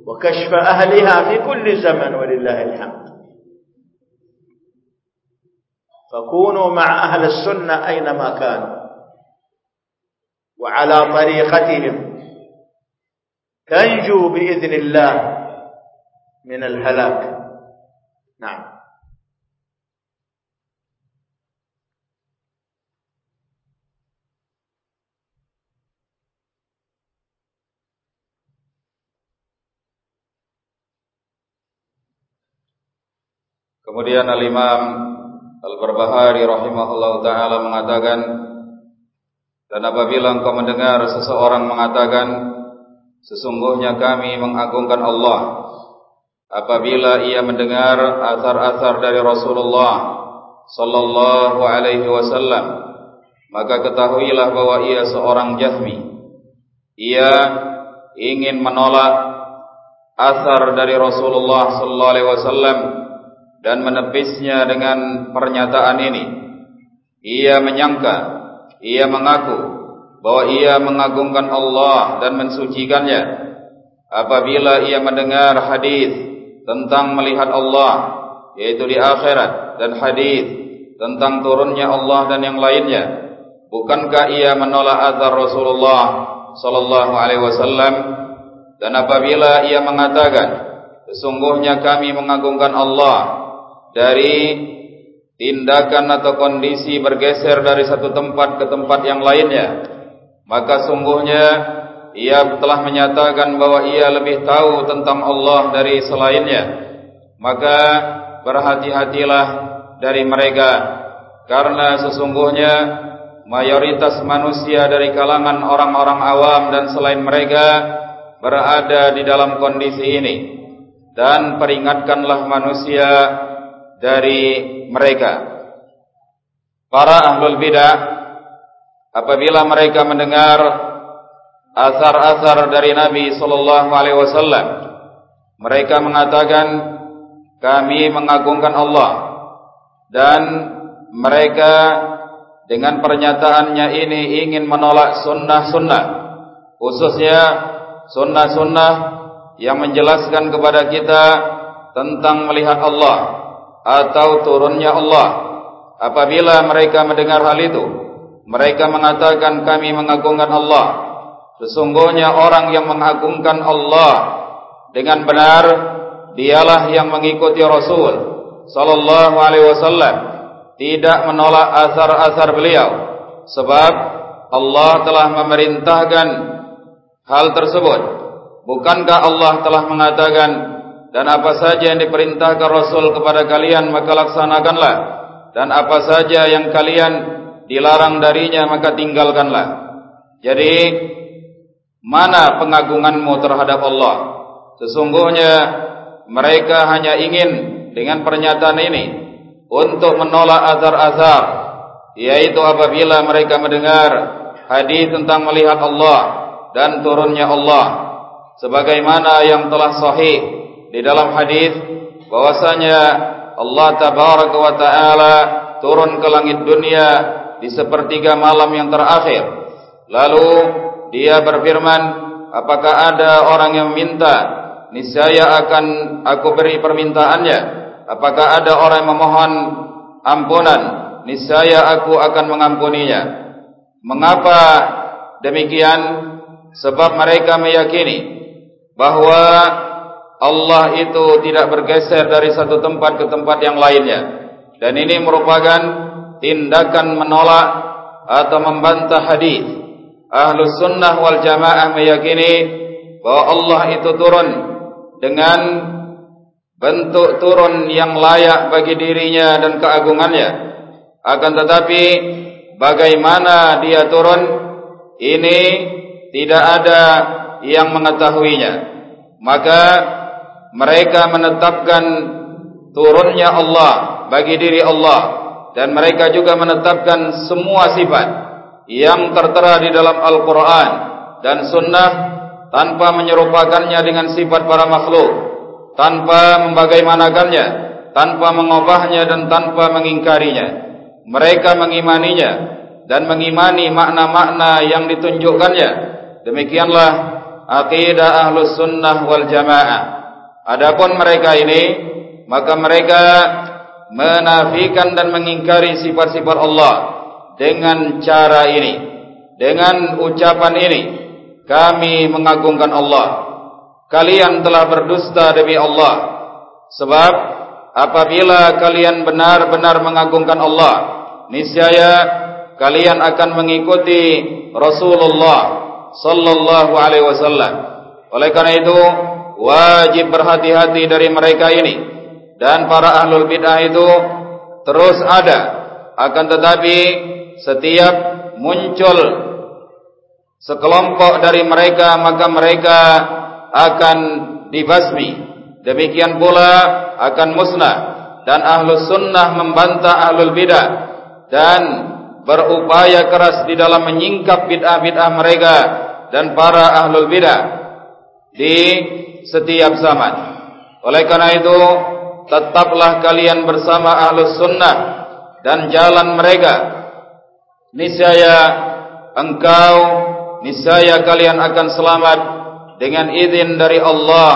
وكشف أهلها في كل زمن ولله الحمد. فكونوا مع أهل السنة أينما كانوا وعلى طريقتهم تنجو بإذن الله من الهلاك. نعم. Kemudian Al-Imam Al-Barbahari rahimahullah ta'ala mengatakan Dan apabila engkau mendengar seseorang mengatakan Sesungguhnya kami mengagungkan Allah Apabila ia mendengar asar-asar dari Rasulullah Sallallahu alaihi wasallam Maka ketahuilah bahwa ia seorang jahmi Ia ingin menolak asar dari Rasulullah Sallallahu alaihi wasallam dan menepisnya dengan pernyataan ini. Ia menyangka, ia mengaku bahwa ia mengagungkan Allah dan mensucikannya. Apabila ia mendengar hadis tentang melihat Allah, yaitu di akhirat, dan hadis tentang turunnya Allah dan yang lainnya, bukankah ia menolak azar Rasulullah sallallahu alaihi wasallam? Dan apabila ia mengatakan, sesungguhnya kami mengagungkan Allah dari tindakan atau kondisi bergeser dari satu tempat ke tempat yang lainnya maka sungguhnya ia telah menyatakan bahwa ia lebih tahu tentang Allah dari selainnya. Maka berhati-hatilah dari mereka karena sesungguhnya mayoritas manusia dari kalangan orang-orang awam dan selain mereka berada di dalam kondisi ini. Dan peringatkanlah manusia dari mereka. Para ahlul bidah apabila mereka mendengar asar-asar dari Nabi sallallahu alaihi wasallam, mereka mengatakan kami mengagungkan Allah dan mereka dengan pernyataannya ini ingin menolak sunnah-sunnah khususnya sunnah-sunnah yang menjelaskan kepada kita tentang melihat Allah atau turunnya Allah. Apabila mereka mendengar hal itu, mereka mengatakan kami mengagungkan Allah. Sesungguhnya orang yang mengagungkan Allah dengan benar dialah yang mengikuti Rasul sallallahu alaihi wasallam, tidak menolak asar-asar beliau sebab Allah telah memerintahkan hal tersebut. Bukankah Allah telah mengatakan dan apa saja yang diperintahkan Rasul kepada kalian maka laksanakanlah. Dan apa saja yang kalian dilarang darinya maka tinggalkanlah. Jadi mana pengagunganmu terhadap Allah? Sesungguhnya mereka hanya ingin dengan pernyataan ini untuk menolak azar-azar yaitu apabila mereka mendengar hadis tentang melihat Allah dan turunnya Allah. Sebagaimana yang telah sahih di dalam hadis bahwasanya Allah tabaraka wa taala turun ke langit dunia di sepertiga malam yang terakhir. Lalu dia berfirman apakah ada orang yang meminta niscaya akan aku beri permintaannya. Apakah ada orang yang memohon ampunan? Niscaya aku akan mengampuninya. Mengapa demikian? Sebab mereka meyakini bahwa Allah itu tidak bergeser dari satu tempat ke tempat yang lainnya. Dan ini merupakan tindakan menolak atau membantah hadis. Ahlu sunnah wal jamaah meyakini bahwa Allah itu turun dengan bentuk turun yang layak bagi dirinya dan keagungannya. Akan tetapi bagaimana dia turun ini tidak ada yang mengetahuinya. Maka mereka menetapkan turunnya Allah bagi diri Allah dan mereka juga menetapkan semua sifat yang tertera di dalam Al-Quran dan Sunnah tanpa menyerupakannya dengan sifat para makhluk tanpa membagaimanakannya, tanpa mengubahnya dan tanpa mengingkarinya. Mereka mengimaninya dan mengimani makna-makna yang ditunjukkannya. Demikianlah akidah ahlus sunnah wal jamaah. Adapun mereka ini, maka mereka menafikan dan mengingkari sifat-sifat Allah dengan cara ini, dengan ucapan ini. Kami mengagungkan Allah. Kalian telah berdusta demi Allah. Sebab apabila kalian benar-benar mengagungkan Allah niscaya kalian akan mengikuti Rasulullah sallallahu alaihi wasallam. Oleh karena itu wajib berhati-hati dari mereka ini. Dan para ahlul bid'ah itu terus ada. Akan tetapi setiap muncul sekelompok dari mereka maka mereka akan dibasmi. Demikian pula akan musnah. Dan ahlu sunnah membantah ahlul bidah. Dan berupaya keras di dalam menyingkap bid'ah-bid'ah mereka dan para ahlul bidah. Di setiap zaman oleh karena itu tetaplah kalian bersama ahlus sunnah dan jalan mereka niscaya engkau niscaya kalian akan selamat dengan izin dari Allah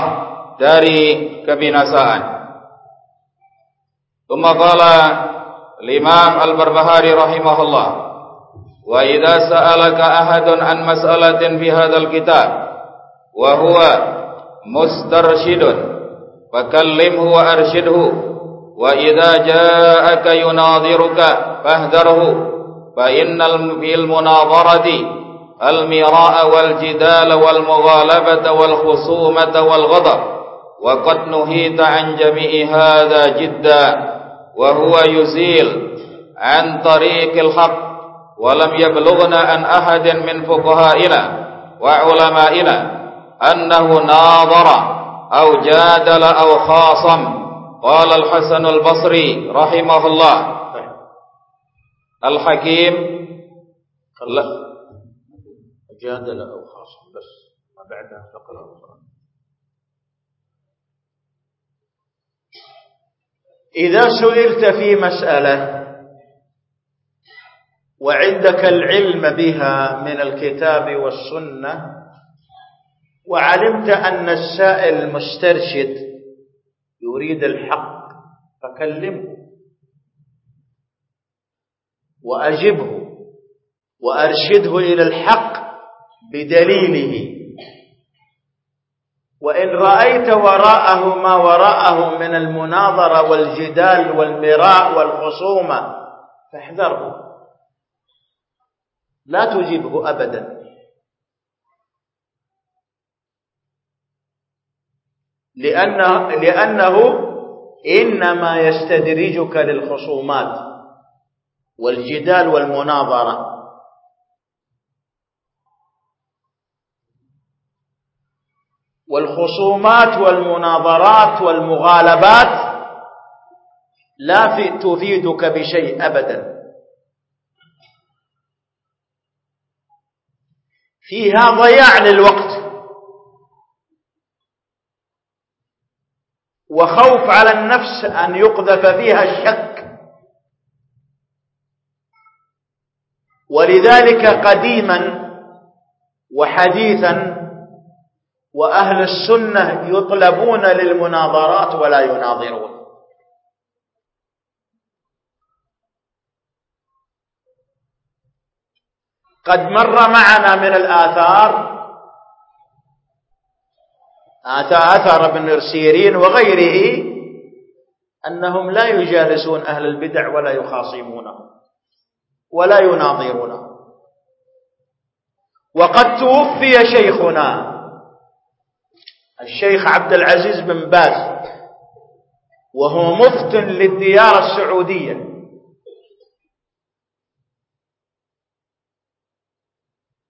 dari kebinasaan. Thumma qala Imam Al-Barbahari rahimahullah wa idza sa'alaka ahadun an mas'alatin fi hadzal kitab wa huwa arshidhu wa idza ja'aka yunadhiruka fahdharhu fa innal fil munadharati المراء والجدال والمغالبة والخصومة والغضب. وقد نهيت عن جميع هذا جدا. وهو يزيل عن طريق الحق. ولم يبلغنا عن أحد من فقهائنا وعلمائنا أنه ناظر أو جادل أو خاصم. قال الحسن البصري رحمه الله. الحكيم. مجادلة أو خاصة بس ما بعدها فقرة أخرى. إذا سئلت في مسألة وعندك العلم بها من الكتاب والسنة وعلمت أن السائل المسترشد يريد الحق فكلمه. وأجبه. وأرشده إلى الحق بدليله. وإن رأيت وراءه ما وراءه من المناظرة والجدال والمراء والخصومة فاحذره. لا تجيبه أبدا. لأنه, لأنه إنما يستدرجك للخصومات والجدال والمناظرة. والخصومات والمناظرات والمغالبات لا تفيدك بشيء أبدا. فيها ضياع للوقت. وخوف على النفس أن يقذف فيها الشك. ولذلك قديما وحديثا وأهل السنة يطلبون للمناظرات ولا يناظرون. قد مر معنا من الآثار آثار ابن سيرين وغيره أنهم لا يجالسون أهل البدع ولا يخاصمونهم ولا يناظرونهم. وقد توفي شيخنا الشيخ عبد العزيز بن باز وهو مفت للديار السعودية.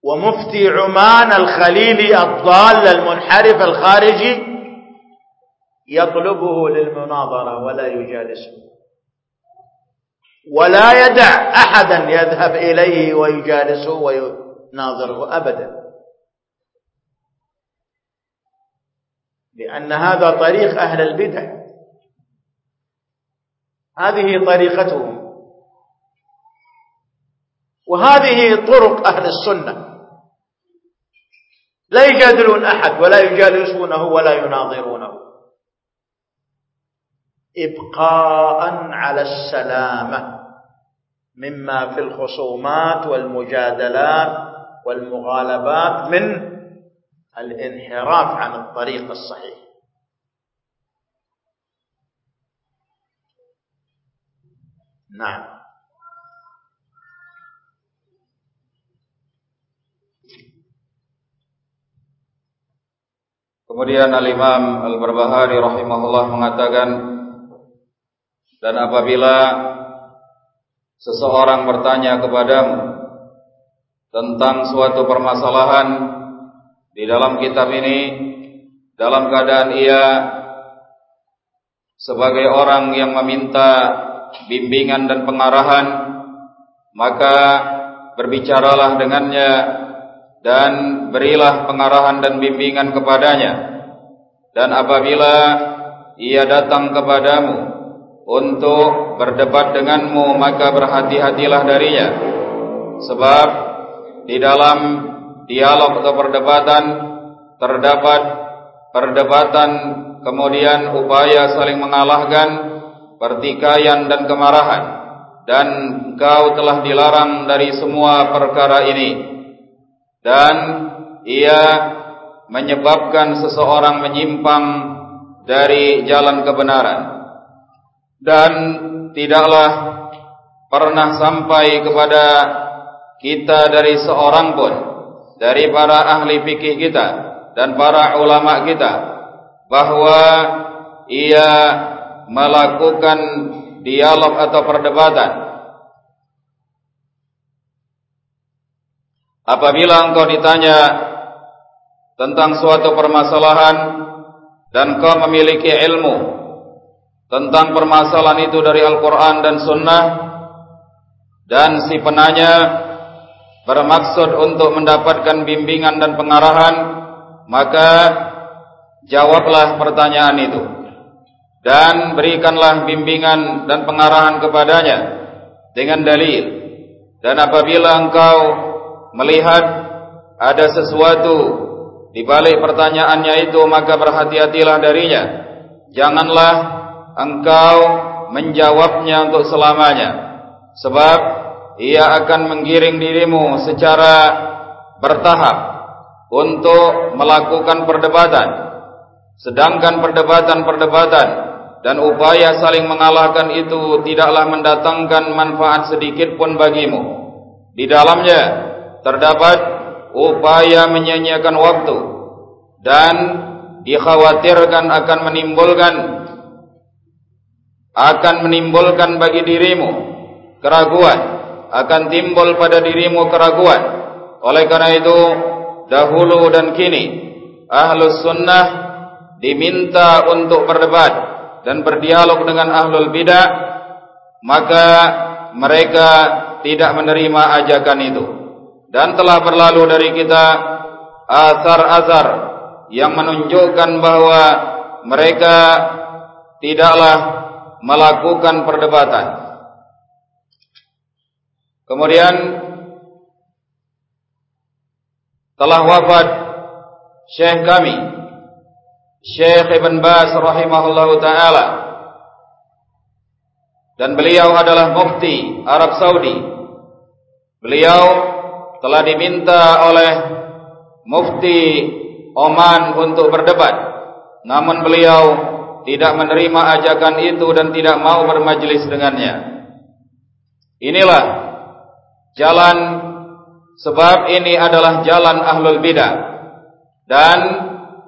ومفتي عمان الخليلي الضال المنحرف الخارجي يطلبه للمناظرة ولا يجالسه. ولا يدع أحدا يذهب إليه ويجالسه ويناظره أبدا. لأن هذا طريق أهل البدع. هذه طريقتهم. وهذه طرق أهل السنة. لا يجادلون أحد ولا يجالسونه ولا يناظرونه. إبقاء على السلامة مما في الخصومات والمجادلات والمغالبات من الانحراف عن الطريق الصحيح. نعم. Kemudian Al-Imam Al-Barbahari rahimahullah mengatakan dan apabila seseorang bertanya kepadamu tentang suatu permasalahan di dalam kitab ini dalam keadaan ia sebagai orang yang meminta bimbingan dan pengarahan maka berbicaralah dengannya dan berilah pengarahan dan bimbingan kepadanya. Dan apabila ia datang kepadamu untuk berdebat denganmu maka berhati-hatilah darinya. Sebab di dalam dialog atau perdebatan terdapat perdebatan kemudian upaya saling mengalahkan pertikaian dan kemarahan. Dan engkau telah dilarang dari semua perkara ini dan ia menyebabkan seseorang menyimpang dari jalan kebenaran. Dan tidaklah pernah sampai kepada kita dari seorang pun dari para ahli fikih kita dan para ulama kita bahwa ia melakukan dialog atau perdebatan apabila engkau ditanya tentang suatu permasalahan dan kau memiliki ilmu tentang permasalahan itu dari Al-Quran dan Sunnah dan si penanya bermaksud untuk mendapatkan bimbingan dan pengarahan, maka jawablah pertanyaan itu dan berikanlah bimbingan dan pengarahan kepadanya dengan dalil. Dan apabila engkau melihat ada sesuatu di balik pertanyaannya itu, maka berhati-hatilah darinya. Janganlah engkau menjawabnya untuk selamanya. Sebab ia akan menggiring dirimu secara bertahap untuk melakukan perdebatan sedangkan perdebatan-perdebatan dan upaya saling mengalahkan itu tidaklah mendatangkan manfaat sedikit pun bagimu di dalamnya terdapat upaya menyanyiakan waktu dan dikhawatirkan akan menimbulkan akan menimbulkan bagi dirimu keraguan akan timbul pada dirimu keraguan. Oleh karena itu, dahulu dan kini, ahlus sunnah diminta untuk berdebat dan berdialog dengan ahlul bidah, maka mereka tidak menerima ajakan itu. Dan telah berlalu dari kita asar-asar yang menunjukkan bahwa mereka tidaklah melakukan perdebatan. Kemudian telah wafat Syekh kami Syekh Ibn Bas rahimahullah taala dan beliau adalah mufti Arab Saudi. Beliau telah diminta oleh mufti Oman untuk berdebat. Namun beliau tidak menerima ajakan itu dan tidak mau bermajlis dengannya. Inilah jalan sebab ini adalah jalan ahlul bidah dan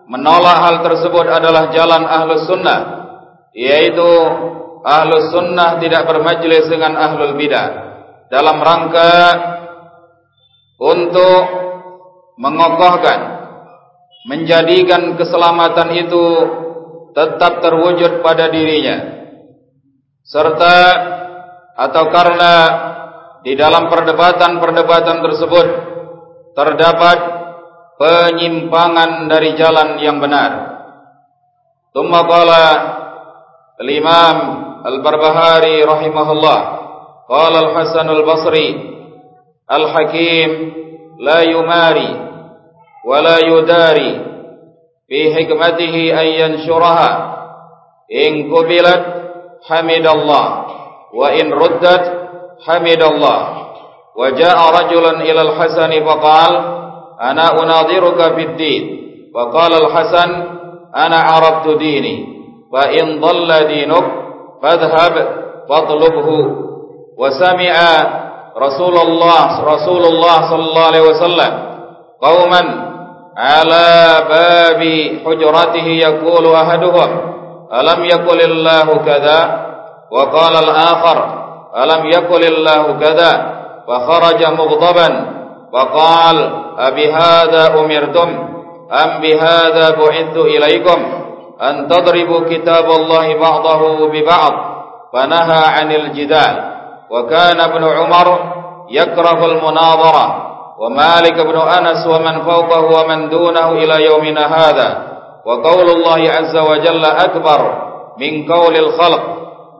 menolak hal tersebut adalah jalan ahlus sunnah yaitu ahlus sunnah tidak bermajlis dengan ahlul bidah dalam rangka untuk mengokohkan menjadikan keselamatan itu tetap terwujud pada dirinya. Serta atau karena di dalam perdebatan-perdebatan tersebut terdapat penyimpangan dari jalan yang benar. Tumma qala al-imam al-barbahari rahimahullah qala al-hasan al-basri الحكيم لا يماري ولا يداري في حكمته أن ينشرها. إن قبلت حمد الله وإن ردت حمد الله. وجاء رجل إلى الحسن فقال أنا أناظرك في الدين. وقال الحسن أنا عرفت ديني فإن ضل دينك فاذهب فاطلبه. وسمع رسول الله رسول الله صلى الله عليه وسلم قوما على باب حجرته يقول أحدهم ألم يقل الله كذا وقال الآخر ألم يقل الله كذا فخرج مغضبا وقال أبهذا أمرتم أم بهذا بعثت إليكم أن تضربوا كتاب الله بعضه ببعض فنهى عن الجدال وكان ابن عمر يكره المناظرة ومالك بن أنس ومن فوقه ومن دونه إلى يومنا هذا. وقول الله عز وجل أكبر من قول الخلق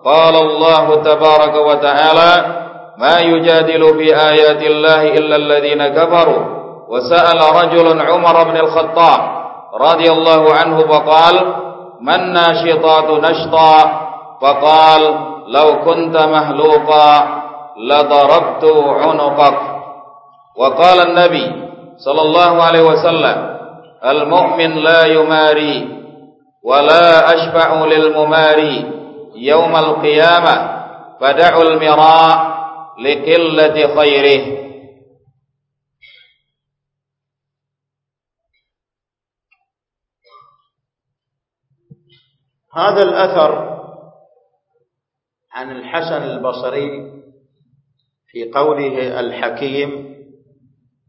قال الله تبارك وتعالى ما يجادل في آيات الله إلا الذين كفروا وسأل رجل عمر بن الخطاب رضي الله عنه فقال ما الناشطات نشطا؟ فقال لو كنت مهلوقا لضربت عنقك. وقال النبي صلى الله عليه وسلم المؤمن لا يماري ولا أشفع للمماري يوم القيامة فدعوا المراء لقلة خيره. هذا الأثر عن الحسن البصري في قوله الحكيم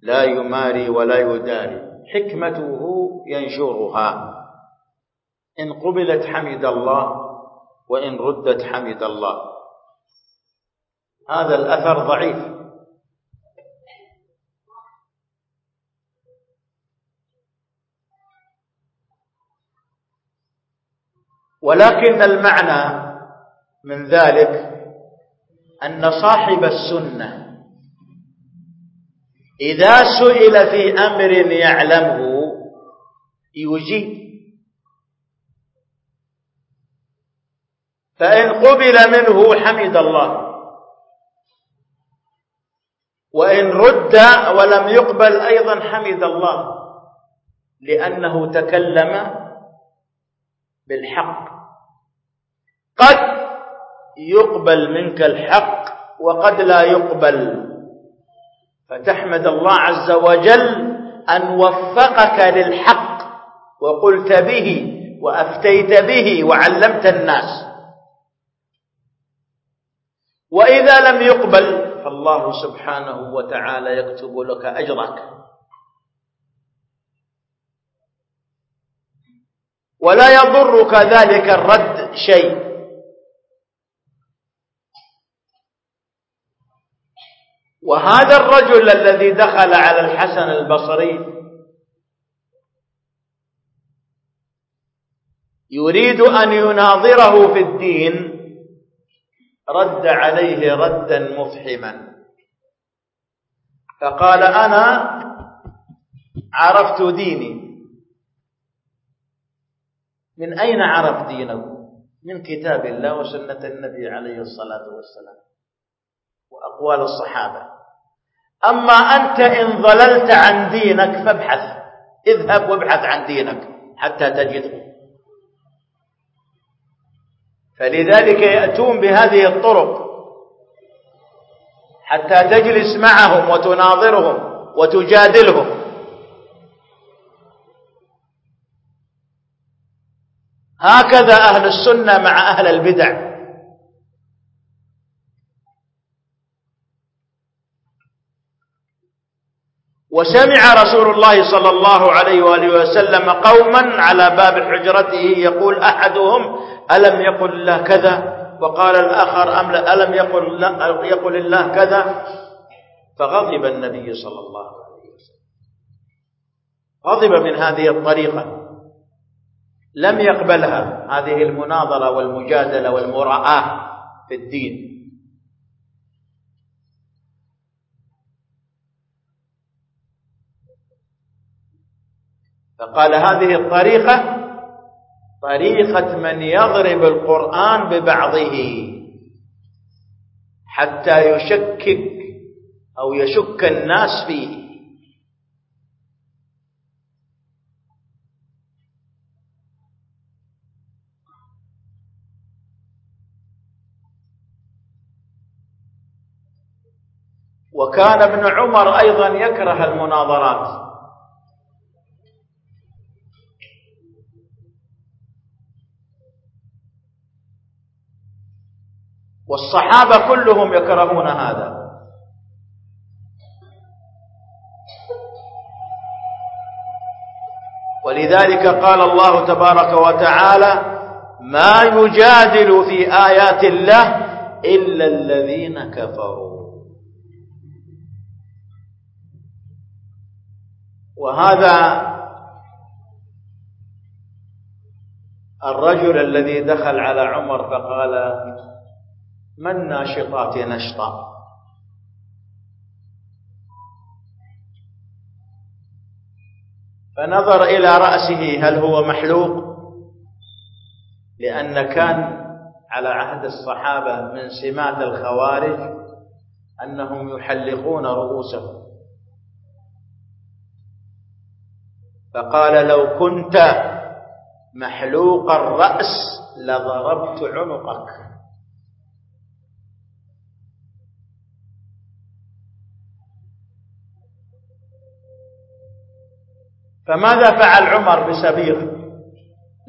لا يماري ولا يداري حكمته ينشرها. إن قبلت حمد الله وإن ردت حمد الله. هذا الأثر ضعيف. ولكن المعنى من ذلك أن صاحب السنة إذا سئل في أمر يعلمه يجيب فإن قبل منه حمد الله. وإن رد ولم يقبل أيضا حمد الله. لأنه تكلم بالحق. قد يقبل منك الحق وقد لا يقبل. فتحمد الله عز وجل أن وفقك للحق وقلت به وأفتيت به وعلمت الناس. وإذا لم يقبل فالله سبحانه وتعالى يكتب لك أجرك. ولا يضرك ذلك الرد شيء. وهذا الرجل الذي دخل على الحسن البصري يريد أن يناظره في الدين رد عليه ردا مفحما. فقال أنا عرفت ديني. من أين عرف دينه؟ من كتاب الله وسنة النبي عليه الصلاة والسلام وأقوال الصحابة. أما أنت إن ضللت عن دينك فابحث. اذهب وابحث عن دينك حتى تجده. فلذلك يأتون بهذه الطرق حتى تجلس معهم وتناظرهم وتجادلهم. هكذا أهل السنة مع أهل البدع. وسمع رسول الله صلى الله عليه وآله وسلم قوما على باب حجرته يقول أحدهم ألم يقل الله كذا؟ وقال الآخر أم ألم يقل, يقل الله كذا؟ فغضب النبي صلى الله عليه وسلم. غضب من هذه الطريقة. لم يقبلها. هذه المناظرة والمجادلة والمراءة في الدين. فقال هذه الطريقة طريقة من يضرب القرآن ببعضه حتى يشكك أو يشك الناس فيه. وكان ابن عمر أيضا يكره المناظرات. والصحابة كلهم يكرهون هذا. ولذلك قال الله تبارك وتعالى ما يجادل في آيات الله إلا الذين كفروا. وهذا الرجل الذي دخل على عمر فقال ما الناشطات نشطا فنظر إلى رأسه هل هو محلوق؟ لأن كان على عهد الصحابة من سمات الخوارج أنهم يحلقون رؤوسهم. فقال لو كنت محلوق الرأس لضربت عنقك. فماذا فعل عمر بسبير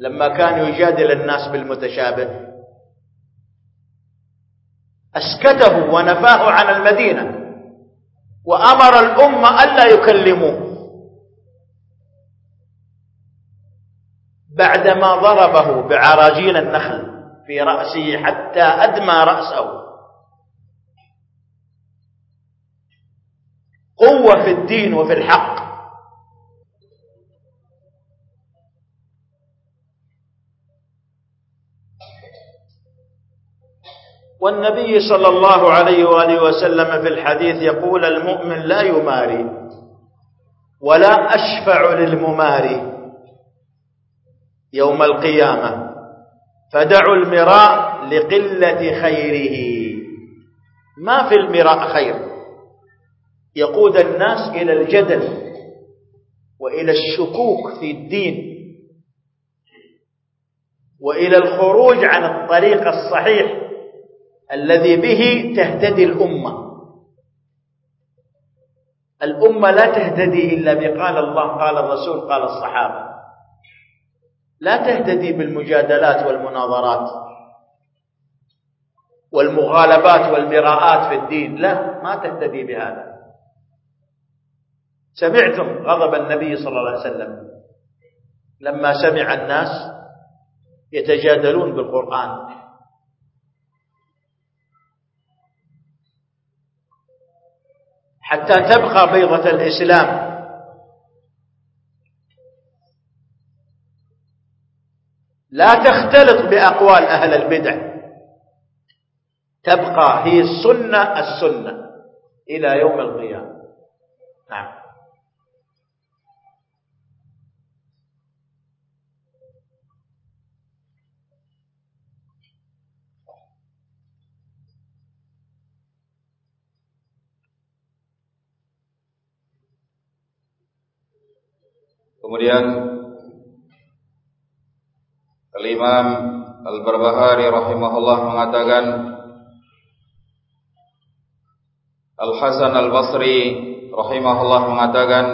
لما كان يجادل الناس بالمتشابه؟ أسكته ونفاه عن المدينة وأمر الأمة ألا يكلموه. بعدما ضربه بعراجين النخل في رأسه حتى أدمى رأسه. قوة في الدين وفي الحق. والنبي صلى الله عليه وآله وسلم في الحديث يقول المؤمن لا يماري ولا أشفع للمماري يوم القيامة. فدعوا المراء لقلة خيره. ما في المراء خير؟ يقود الناس إلى الجدل وإلى الشكوك في الدين وإلى الخروج عن الطريق الصحيح الذي به تهتدي الأمة. الأمة لا تهتدي إلا بقال الله قال الرسول قال الصحابة. لا تهتدي بالمجادلات والمناظرات والمغالبات والمراءات في الدين. لا ما تهتدي بهذا. سمعتم غضب النبي صلى الله عليه وسلم لما سمع الناس يتجادلون بالقرآن. حتى تبقى بيضة الإسلام. لا تختلط بأقوال أهل البدع. تبقى هي السنة السنة إلى يوم القيامة. نعم. Kemudian Al-Imam Al-Barbahari rahimahullah mengatakan Al-Hasan Al-Basri rahimahullah mengatakan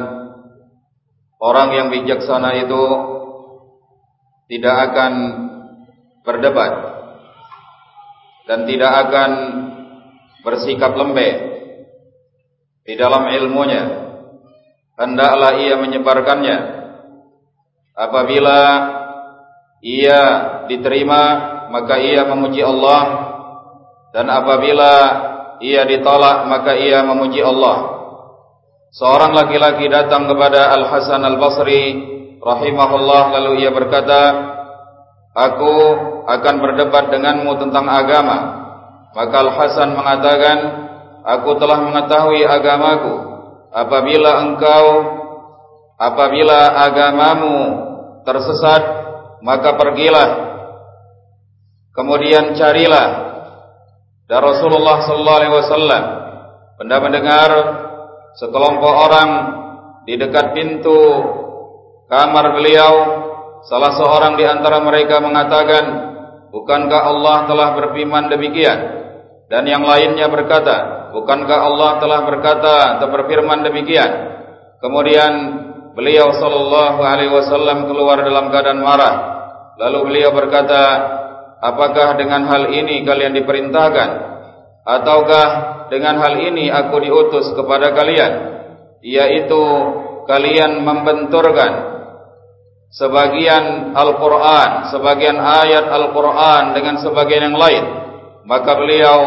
orang yang bijaksana itu tidak akan berdebat dan tidak akan bersikap lembek di dalam ilmunya. Hendaklah ia menyebarkannya Apabila ia diterima maka ia memuji Allah dan apabila ia ditolak maka ia memuji Allah. Seorang laki-laki datang kepada Al Hasan Al Basri rahimahullah lalu ia berkata, Aku akan berdebat denganmu tentang agama. Maka Al-Hasan mengatakan, Aku telah mengetahui agamaku. Apabila engkau, apabila agamamu tersesat, maka pergilah. Kemudian carilah. Dan Rasulullah sallallahu alaihi wasallam pernah mendengar sekelompok orang di dekat pintu kamar beliau salah seorang di antara mereka mengatakan bukankah Allah telah berfirman demikian dan yang lainnya berkata bukankah Allah telah berkata atau berfirman demikian kemudian beliau sallallahu alaihi wasallam keluar dalam keadaan marah. Lalu beliau berkata apakah dengan hal ini kalian diperintahkan? Ataukah dengan hal ini aku diutus kepada kalian? Yaitu kalian membenturkan sebagian Al-Quran, sebagian ayat Al-Quran dengan sebagian yang lain, maka beliau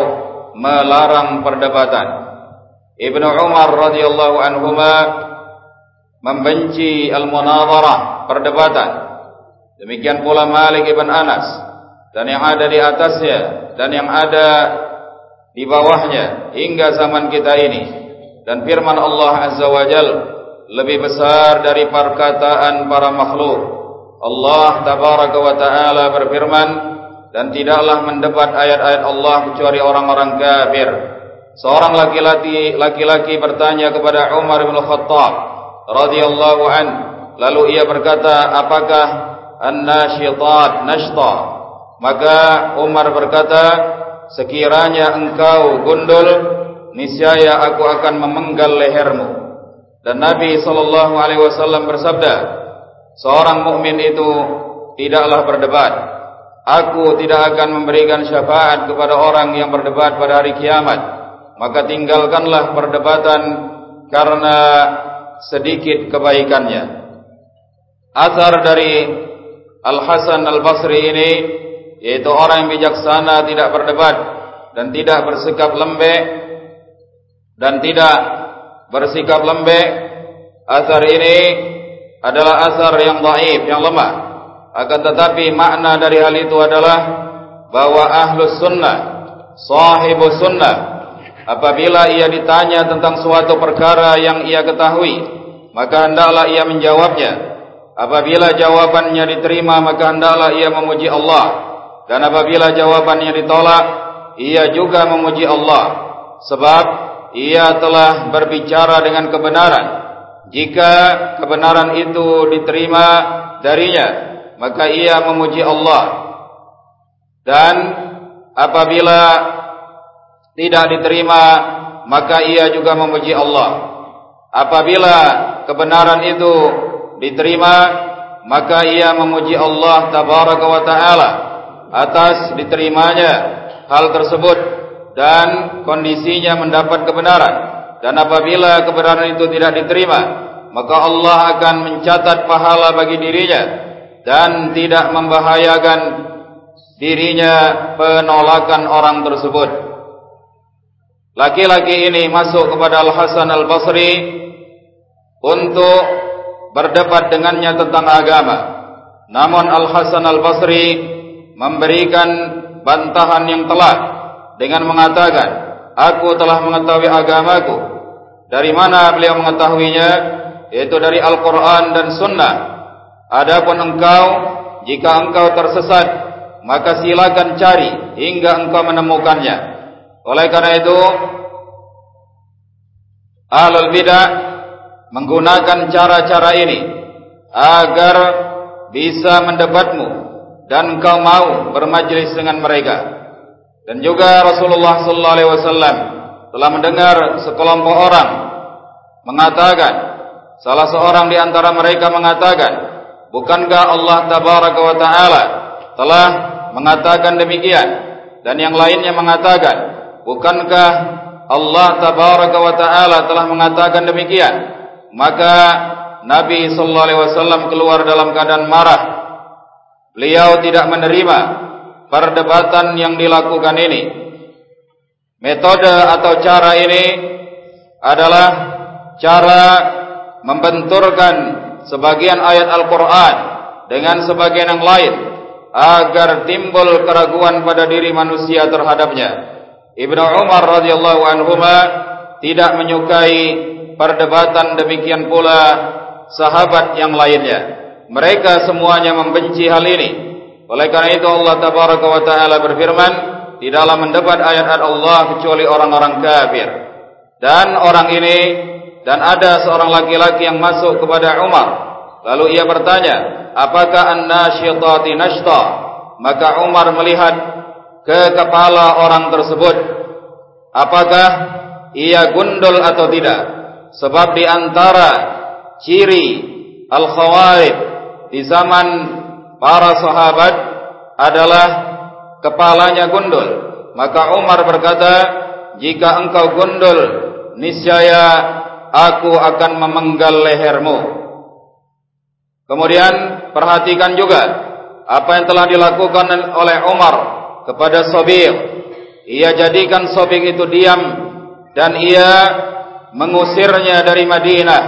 melarang perdebatan. Ibnu Umar radhiyallahu anhu membenci al-munadharah, perdebatan. Demikian pula Malik ibn Anas dan yang ada di atasnya dan yang ada di bawahnya hingga zaman kita ini. Dan firman Allah Azza wa Jalla lebih besar dari perkataan para makhluk. Allah tabaraka wa taala berfirman dan tidaklah mendebat ayat-ayat Allah kecuali orang-orang kafir. Seorang laki-laki laki-laki bertanya kepada Umar bin Khattab radhiyallahu an, lalu ia berkata, "Apakah an-nashitat nashta?" Maka Umar berkata, "Sekiranya engkau gundul, niscaya aku akan memenggal lehermu." Dan Nabi wasallam bersabda, seorang mukmin itu tidaklah berdebat. Aku tidak akan memberikan syafaat kepada orang yang berdebat pada hari kiamat. Maka tinggalkanlah perdebatan karena sedikit kebaikannya. Asar dari Al-Hasan Al-Basri ini yaitu orang yang bijaksana tidak berdebat dan tidak bersikap lembek dan tidak bersikap lembek asar ini adalah asar yang dhaif yang lemah akan tetapi makna dari hal itu adalah bahwa ahlus sunnah sahibus sunnah apabila ia ditanya tentang suatu perkara yang ia ketahui maka hendaklah ia menjawabnya apabila jawabannya diterima maka hendaklah ia memuji Allah dan apabila jawabannya ditolak ia juga memuji Allah sebab ia telah berbicara dengan kebenaran. Jika kebenaran itu diterima darinya, maka ia memuji Allah. Dan apabila tidak diterima, maka ia juga memuji Allah. Apabila kebenaran itu diterima, maka ia memuji Allah tabaraka wa taala atas diterimanya hal tersebut dan kondisinya mendapat kebenaran dan apabila kebenaran itu tidak diterima maka Allah akan mencatat pahala bagi dirinya dan tidak membahayakan dirinya penolakan orang tersebut laki-laki ini masuk kepada Al-Hasan Al-Basri untuk berdebat dengannya tentang agama. Namun Al-Hasan Al-Basri memberikan bantahan yang telah dengan mengatakan aku telah mengetahui agamaku. Dari mana beliau mengetahuinya? Yaitu dari Al-Qur'an dan Sunnah. Adapun engkau jika engkau tersesat maka silakan cari hingga engkau menemukannya oleh karena itu Ahlul Bidah menggunakan cara-cara ini agar bisa mendebatmu dan engkau mau bermajlis dengan mereka. Dan juga Rasulullah wasallam telah mendengar sekelompok orang mengatakan salah seorang di antara mereka mengatakan bukankah Allah tabaraka wa taala telah mengatakan demikian? Dan yang lainnya mengatakan bukankah Allah tabaraka wa taala telah mengatakan demikian maka Nabi sallallahu alaihi wasallam keluar dalam keadaan marah beliau tidak menerima perdebatan yang dilakukan ini. Metode atau cara ini adalah cara membenturkan sebagian ayat Al-Quran dengan sebagian yang lain agar timbul keraguan pada diri manusia terhadapnya. Ibnu Umar radhiyallahu anhu tidak menyukai perdebatan demikian pula sahabat yang lainnya. Mereka semuanya membenci hal ini. Oleh karena itu Allah tabaraka wa taala berfirman di dalam mendebat ayat-ayat Allah kecuali orang-orang kafir. Dan orang ini dan ada seorang laki-laki yang masuk kepada Umar. Lalu ia bertanya, "Apakah an-nasyitati nashta?" Maka Umar melihat ke kepala orang tersebut. Apakah ia gundul atau tidak? Sebab di antara ciri al-khawarij di zaman para sahabat adalah kepalanya gundul. Maka Umar berkata, "Jika engkau gundul, niscaya aku akan memenggal lehermu." Kemudian perhatikan juga apa yang telah dilakukan oleh Umar kepada Sobir. Ia jadikan Sobir itu diam dan ia mengusirnya dari Madinah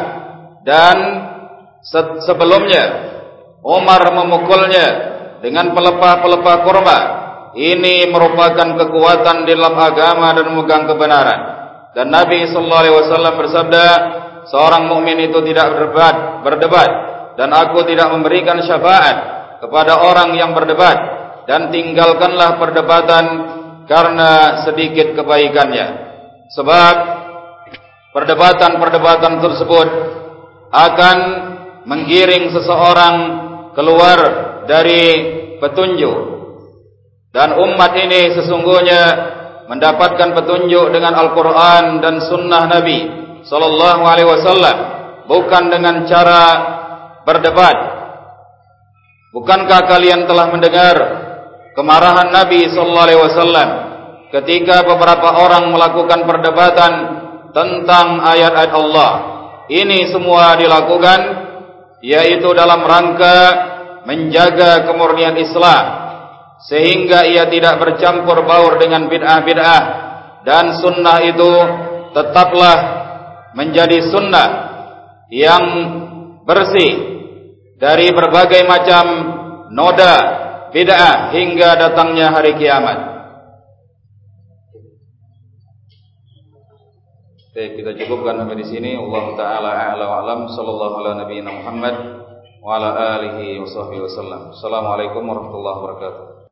dan sebelumnya Umar memukulnya dengan pelepah-pelepah kurma. Ini merupakan kekuatan di dalam agama dan memegang kebenaran. Dan Nabi wasallam bersabda, seorang mukmin itu tidak berdebat, berdebat dan aku tidak memberikan syafaat kepada orang yang berdebat dan tinggalkanlah perdebatan karena sedikit kebaikannya. Sebab perdebatan-perdebatan tersebut akan menggiring seseorang keluar dari petunjuk dan umat ini sesungguhnya mendapatkan petunjuk dengan Al-Quran dan Sunnah Nabi Sallallahu Alaihi Wasallam bukan dengan cara berdebat. Bukankah kalian telah mendengar kemarahan Nabi Sallallahu Alaihi Wasallam ketika beberapa orang melakukan perdebatan tentang ayat-ayat Allah? Ini semua dilakukan yaitu dalam rangka menjaga kemurnian Islam sehingga ia tidak bercampur baur dengan bid'ah-bid'ah dan sunnah itu tetaplah menjadi sunnah yang bersih dari berbagai macam noda bid'ah hingga datangnya hari kiamat. Baik, kita cukupkan sampai di sini. Allah taala a'la wa alam sallallahu ala nabiyina Muhammad wa ala alihi wa sahbihi wasallam. Assalamualaikum warahmatullahi wabarakatuh.